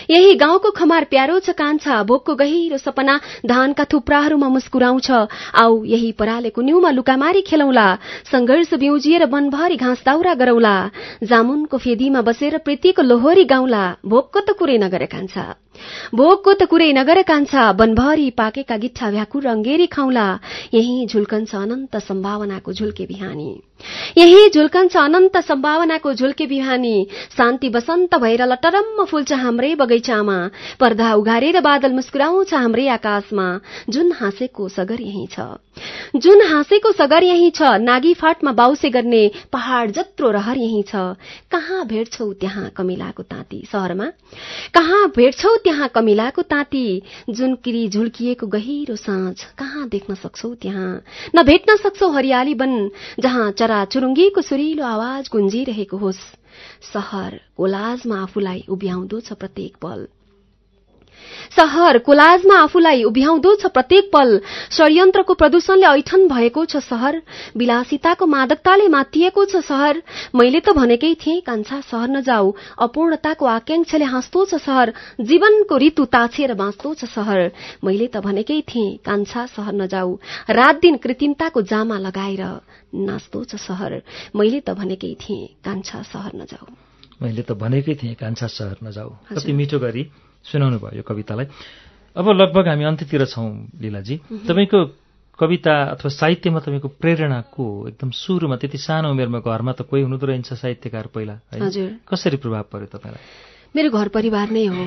यही गाउँको खमार प्यारो छ कान्छा भोकको गहिरो सपना धानका थुप्राहरूमा मुस्कुराउँछ। आऊ यही परालेको न्युमा लुकामारी खेलौला। संघर्ष बिउजिएर वनभरि घाँस दाउरा गरौला। जामुनको फेदीमा बसेर प्रीतिको लोहोरी गाउँला। भोकको त कुरै नगरे कान्छा भोकको त कुरै नगर कान्छा वनभरि पाकेका गिट्ठा भ्याकुर रङ्गेरी खाउला। यही झुल्कन्छ अनन्त सम्भावनाको झुल्के बिहानी। यही झुल्कन्छ अनन्त सम्भावनाको झुल्के बिहानी। शान्ति बसन्त भएर लटरम्म फुल्छ हाम्रै बगैँचामा। पर्दा उघारेर बादल मुस्कुराउँछ हाम्रै आकाशमा। जुन हाँसेको सगर यही छ। जुन हाँसेको सगर यही छ। नागी फाटमा बाउसे गर्ने पहाड़ जत्रो रहर यही छ। कहाँ भेट्छौ त्यहाँ कमिलाको ताती शहरमा कहाँ भेट्छौ त्यहाँ कमिलाको ताती जुन किरी झुल्किएको गहिरो साँझ कहाँ देख्न सक्छौ त्यहाँ? नभेट्न सक्छौ हरियाली वन जहाँ चरा चुरुङ्गीको सुरिलो आवाज गुन्जिरहेको होस्। सहर कोलाजमा आफूलाई उभ्याउँदो छ प्रत्येक पल। सहर कोलाजमा आफूलाई उभ्याउँदो छ प्रत्येक पल। षड्यन्त्रको प्रदूषणले ऐठन भएको छ सहर। विलासिताको मादकताले मातिएको छ सहर। मैले त भनेकै थिएँ कान्छा सहर नजाऊ। अपूर्णताको आकांक्षाले हाँस्दो छ सहर। जीवनको ऋतु ताछेर बाँच्दो छ सहर। मैले त भनेकै थिएँ कान्छा सहर नजाऊ। रात दिन कृत्रिमताको जामा लगाएर नाच्दो छ सहर। मैले त भनेकै थिएँ कान्छा सहर नजाऊ। मैले त भनेकै थिएँ कान्छा सहर नजाऊ। कति मिठो गरी। सुनाउनु भयो यो कवितालाई। अब लगभग हामी अन्त्यतिर छौँ लीलाजी। तपाईँको कविता अथवा साहित्यमा तपाईँको प्रेरणा को एकदम सुरुमा त्यति सानो उमेरमा घरमा त कोही हुनु त रहन्छ साहित्यकार पहिला कसरी प्रभाव पर्यो तपाईँलाई? मेरो घर परिवार नै हो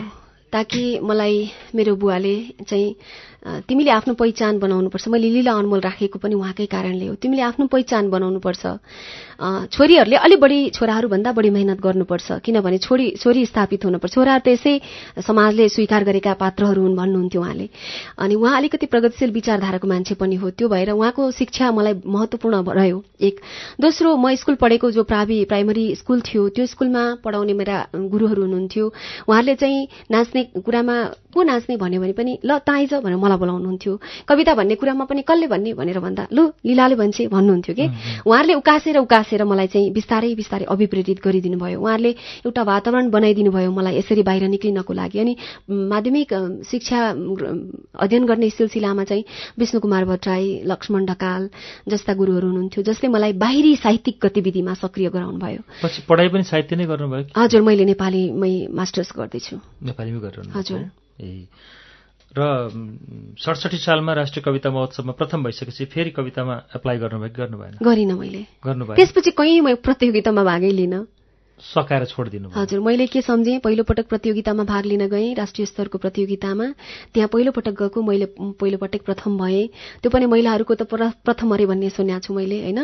ताकि मलाई मेरो बुवाले चाहिँ तिमीले आफ्नो पहिचान बनाउनुपर्छ। मैले लीला अनमोल राखेको पनि उहाँकै कारणले हो। तिमीले आफ्नो पहिचान बनाउनुपर्छ। छोरीहरूले अलि बढी छोराहरूभन्दा बढी मेहनत गर्नुपर्छ। किनभने छोरी छोरी स्थापित हुनुपर्छ। छोराहरू त यसै समाजले स्वीकार गरेका पात्रहरू हुन् भन्नुहुन्थ्यो उहाँले। अनि उहाँ अलिकति प्रगतिशील विचारधाराको मान्छे पनि हो। त्यो भएर उहाँको शिक्षा मलाई महत्वपूर्ण रह्यो। एक दोस्रो म स्कुल पढेको जो प्रावि प्राइमरी स्कुल थियो त्यो स्कुलमा पढाउने मेरा गुरूहरू हुनुहुन्थ्यो। उहाँहरूले चाहिँ नाच्ने कुरामा को नाच्ने भन्यो भने पनि ल त आइज भनेर मलाई बोलाउनुहुन्थ्यो। कविता भन्ने कुरामा पनि कसले भन्ने भनेर भन्दा लु लिलाले भन्छे भन्नुहुन्थ्यो कि? उहाँहरूले उकासेर उकासेर मलाई चाहिँ बिस्तारै बिस्तारै अभिप्रेरित गरिदिनु भयो। उहाँहरूले एउटा वातावरण बनाइदिनु भयो मलाई यसरी बाहिर निक्लिनको लागि। अनि माध्यमिक शिक्षा अध्ययन गर्ने सिलसिलामा चाहिँ विष्णु कुमार भट्टराई लक्ष्मण ढकाल जस्ता गुरुहरू हुनुहुन्थ्यो जसले मलाई बाहिरी साहित्यिक गतिविधिमा सक्रिय गराउनु भयो। पछि पढाइ पनि साहित्य नै गर्नुभयो हजुर मैले नेपालीमै मास्टर्स गर्दैछु। नेपालीमै हजुर। ए र सडसठी सालमा राष्ट्रिय कविता महोत्सवमा प्रथम भइसकेपछि फेरि कवितामा एप्लाई गर्नुभयो गर्नु भएन गरिनँ मैले। गर्नुभयो त्यसपछि कहीँ म प्रतियोगितामा भागै लिन? सकाएर छोडिदिनु हजुर मैले के सम्झेँ? पहिलोपटक प्रतियोगितामा भाग लिन गएँ राष्ट्रिय स्तरको प्रतियोगितामा। त्यहाँ पहिलोपटक गएको मैले पहिलोपटक प्रथम भएँ। त्यो पनि महिलाहरूको त प्र- प्रथम अरे भन्ने सुनेको छु मैले होइन?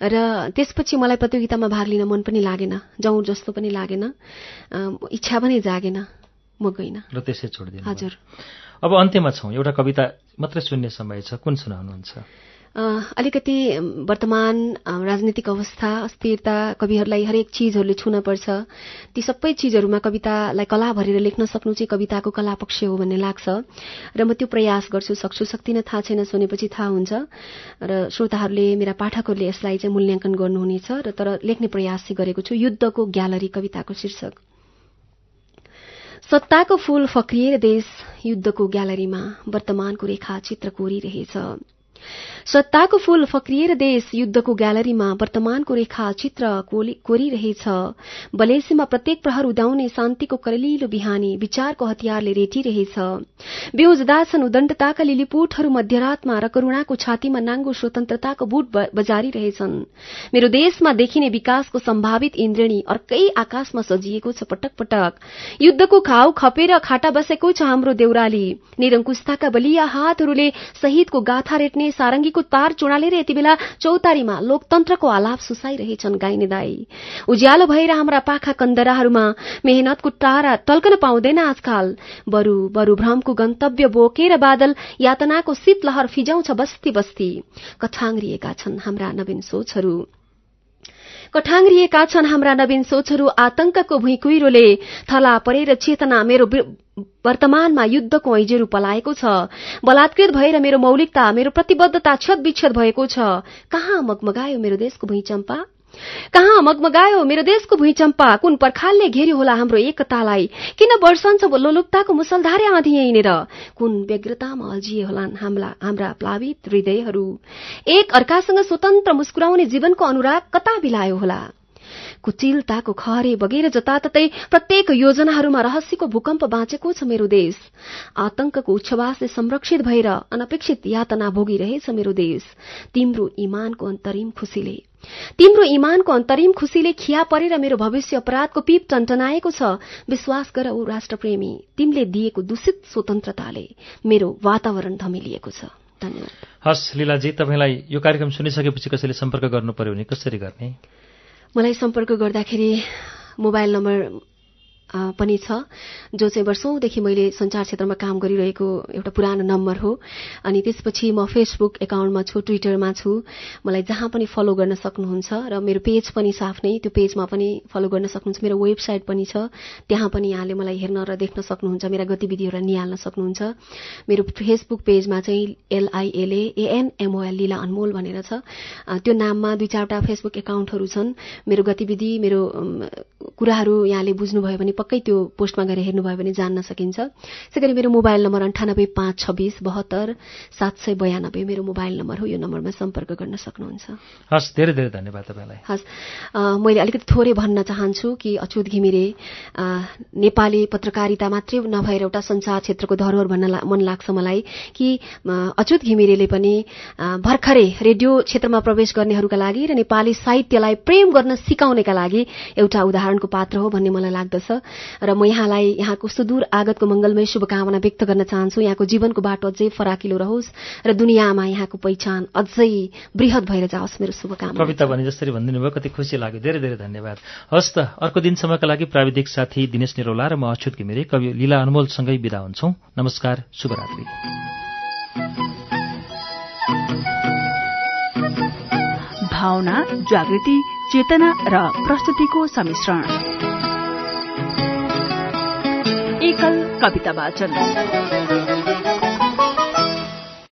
र त्यसपछि मलाई प्रतियोगितामा भाग लिन मन पनि लागेन। जाउँ जस्तो पनि लागेन। इच्छा पनि जागेन। म गइनँ। र त्यसै छोडिदिनु। हजुर। अब अन्त्यमा छौँ। एउटा कविता मात्रै सुन्ने समय छ। कुन सुनाउनुहुन्छ? अलिकति वर्तमान राजनीतिक अवस्था अस्थिरता कविहरूलाई हरेक चिजहरूले छुन पर्छ। ती सबै चिजहरूमा कवितालाई कला भरेर लेख्न सक्नु चाहिँ कविताको कला पक्ष हो भन्ने लाग्छ। र म त्यो प्रयास गर्छु सक्छु। सक्दिनँ थाहा छैन सुनेपछि थाहा हुन्छ। र श्रोताहरूले मेरा पाठकहरूले यसलाई चाहिँ मूल्याङ्कन गर्नुहुनेछ र तर लेख्ने प्रयास चाहिँ गरेको छु। युद्धको ग्यालरी कविताको शीर्षक। सत्ताको फूल फक्रिएर देश युद्धको ग्यालरीमा वर्तमानको रेखा चित्र कोरिरहेछ सत्ताको फूल फक्रिएर देश युद्धको ग्यालरीमा वर्तमानको रेखा चित्र कोरिरहेछ बलेसीमा प्रत्येक प्रहर उदाउने शान्तिको कलिलो बिहानी विचारको हतियारले रेटिरहेछ बेउजदा छन् उदण्डताका लिलिपुटहरू मध्यरातमा र करूणाको छातीमा नाङ्गो स्वतन्त्रताको बुट बजारिरहेछन् मेरो देशमा देखिने विकासको सम्भावित इन्द्रेणी अर्कै आकाशमा सजिएको छ पटक पटक युद्धको खाउ खपेर खाटा बसेको छ हाम्रो देउराली निरङ्कुशताका बलिया हातहरूले शहीदको गाथा रेट्ने सारङ्गीको तार चुडालेर यति बेला चौतारीमा लोकतन्त्रको आलाप सुसाइरहेछन् गाइने दाई। उज्यालो भएर हाम्रा पाखा कन्दराहरूमा मेहनतको टारा टल्कन पाउँदैन आजकाल। बरु बरु भ्रमको गन्तव्य बोकेर बादल यातनाको शीतलहर फिजाउँछ बस्ती बस्ती। कठाङ्ग्रिएका छन् हाम्रा नवीन सोचहरू। कठाङ्ग्रिएका छन् हाम्रा नवीन सोचहरू आतंकको भुइँकुइरोले थला परेर चेतना मेरो वर्तमानमा युद्धको ऐजेरू पलाएको छ। बलात्कृत भएर मेरो मौलिकता मेरो प्रतिबद्धता क्षत विक्षत भएको छ। कहाँ मगमगायो मेरो देशको भुइँचम्पा? कहाँ मगमगायो मेरो देशको भुइँचम्पा? कुन पर्खालले घेर्यो होला हाम्रो एकतालाई? किन वर्षन्छ लोलुप्ताको मुसलधारे आँधी यहीँनिर? कुन व्यग्रतामा अल्झिए होलान् हाम्रा प्लावित हृदयहरू? एक अर्कासँग स्वतन्त्र मुस्कुराउने जीवनको अनुराग कता बिलायो होला? कुचिलताको खहरे बगेर जताततै प्रत्येक योजनाहरूमा रहस्यको भूकम्प बाँचेको छ मेरो देश। आतंकको उच्छवासले संरक्षित भएर अनपेक्षित यातना भोगिरहेछ मेरो देश। तिम्रो इमानको अन्तरिम खुसीले। तिम्रो इमानको अन्तरिम खुसीले खिया परेर मेरो भविष्य अपराधको पीप टन्टनाएको छ। विश्वास गर औ राष्ट्रप्रेमी तिमीले दिएको दूषित स्वतन्त्रताले मेरो वातावरण धमिलिएको छ। हस् लीलाजी तपाईँलाई यो कार्यक्रम सुनिसकेपछि कसैले सम्पर्क गर्नु पर्यो भने कसरी गर्ने? मलाई सम्पर्क गर्दाखेरि मोबाइल नम्बर पनि छ। जो चाहिँ वर्षौंदेखि मैले संचार क्षेत्रमा काम गरिरहेको एउटा पुरानो नम्बर हो। अनि त्यसपछि म फेसबुक एकाउन्टमा छु ट्विटरमा छु। मलाई जहाँ पनि फलो गर्न सक्नुहुन्छ र मेरो पेज पनि छ आफ्नै त्यो पेजमा पनि फलो गर्न सक्नुहुन्छ। मेरो वेबसाइट पनि छ। त्यहाँ पनि यहाँले मलाई हेर्न र देख्न सक्नुहुन्छ। मेरा गतिविधिहरूलाई निहाल्न सक्नुहुन्छ। मेरो फेसबुक पेजमा चाहिँ एलआइएलए एएनएमओएल लीला अनमोल भनेर छ। त्यो नाममा दुई चारवटा फेसबुक एकाउन्टहरू छन्। मेरो गतिविधि मेरो कुराहरू यहाँले बुझ्नुभयो भने पक्कै त्यो पोस्टमा गएर हेर्नुभयो भने जान्न सकिन्छ। त्यसै गरी मेरो मोबाइल नम्बर अन्ठानब्बे पाँच छब्बिस बहत्तर सात सय बयानब्बे मेरो मोबाइल नम्बर हो। यो नम्बरमा सम्पर्क गर्न सक्नुहुन्छ। हस् धेरै धेरै धन्यवाद तपाईँलाई। हस् मैले अलिकति थोरै भन्न चाहन्छु कि अच्युत घिमिरे नेपाली पत्रकारिता मात्रै नभएर एउटा संसार क्षेत्रको धरोहर भन्न मन लाग्छ मलाई कि अ, अच्युत घिमिरेले पनि भर्खरै रेडियो क्षेत्रमा प्रवेश गर्नेहरूका लागि र नेपाली साहित्यलाई प्रेम गर्न सिकाउनेका लागि एउटा उदाहरणको पात्र हो भन्ने मलाई लाग्दछ। र म यहाँलाई यहाँको सुदूर आगतको मंगलमय शुभकामना व्यक्त गर्न चाहन्छु। यहाँको जीवनको बाटो अझै फराकिलो रहोस् र दुनियाँमा यहाँको पहिचान अझै वृहत भएर जाओस्। मेरो शुभकामना। कविता भने जसरी भनिदिनु भयो कति खुसी लाग्यो। धेरै धेरै धन्यवाद। हस् त अर्को दिनसम्मका लागि प्राविधिक साथी दिनेश निरौला र म अच्युत घिमिरे। कवि लीला अनमोलसँगै विदा हुन्छौ। नमस्कार शुभरात्रि। भावना जागृति चेतना र प्रस्तुतिको सम्मिश्रण। कविता वाचन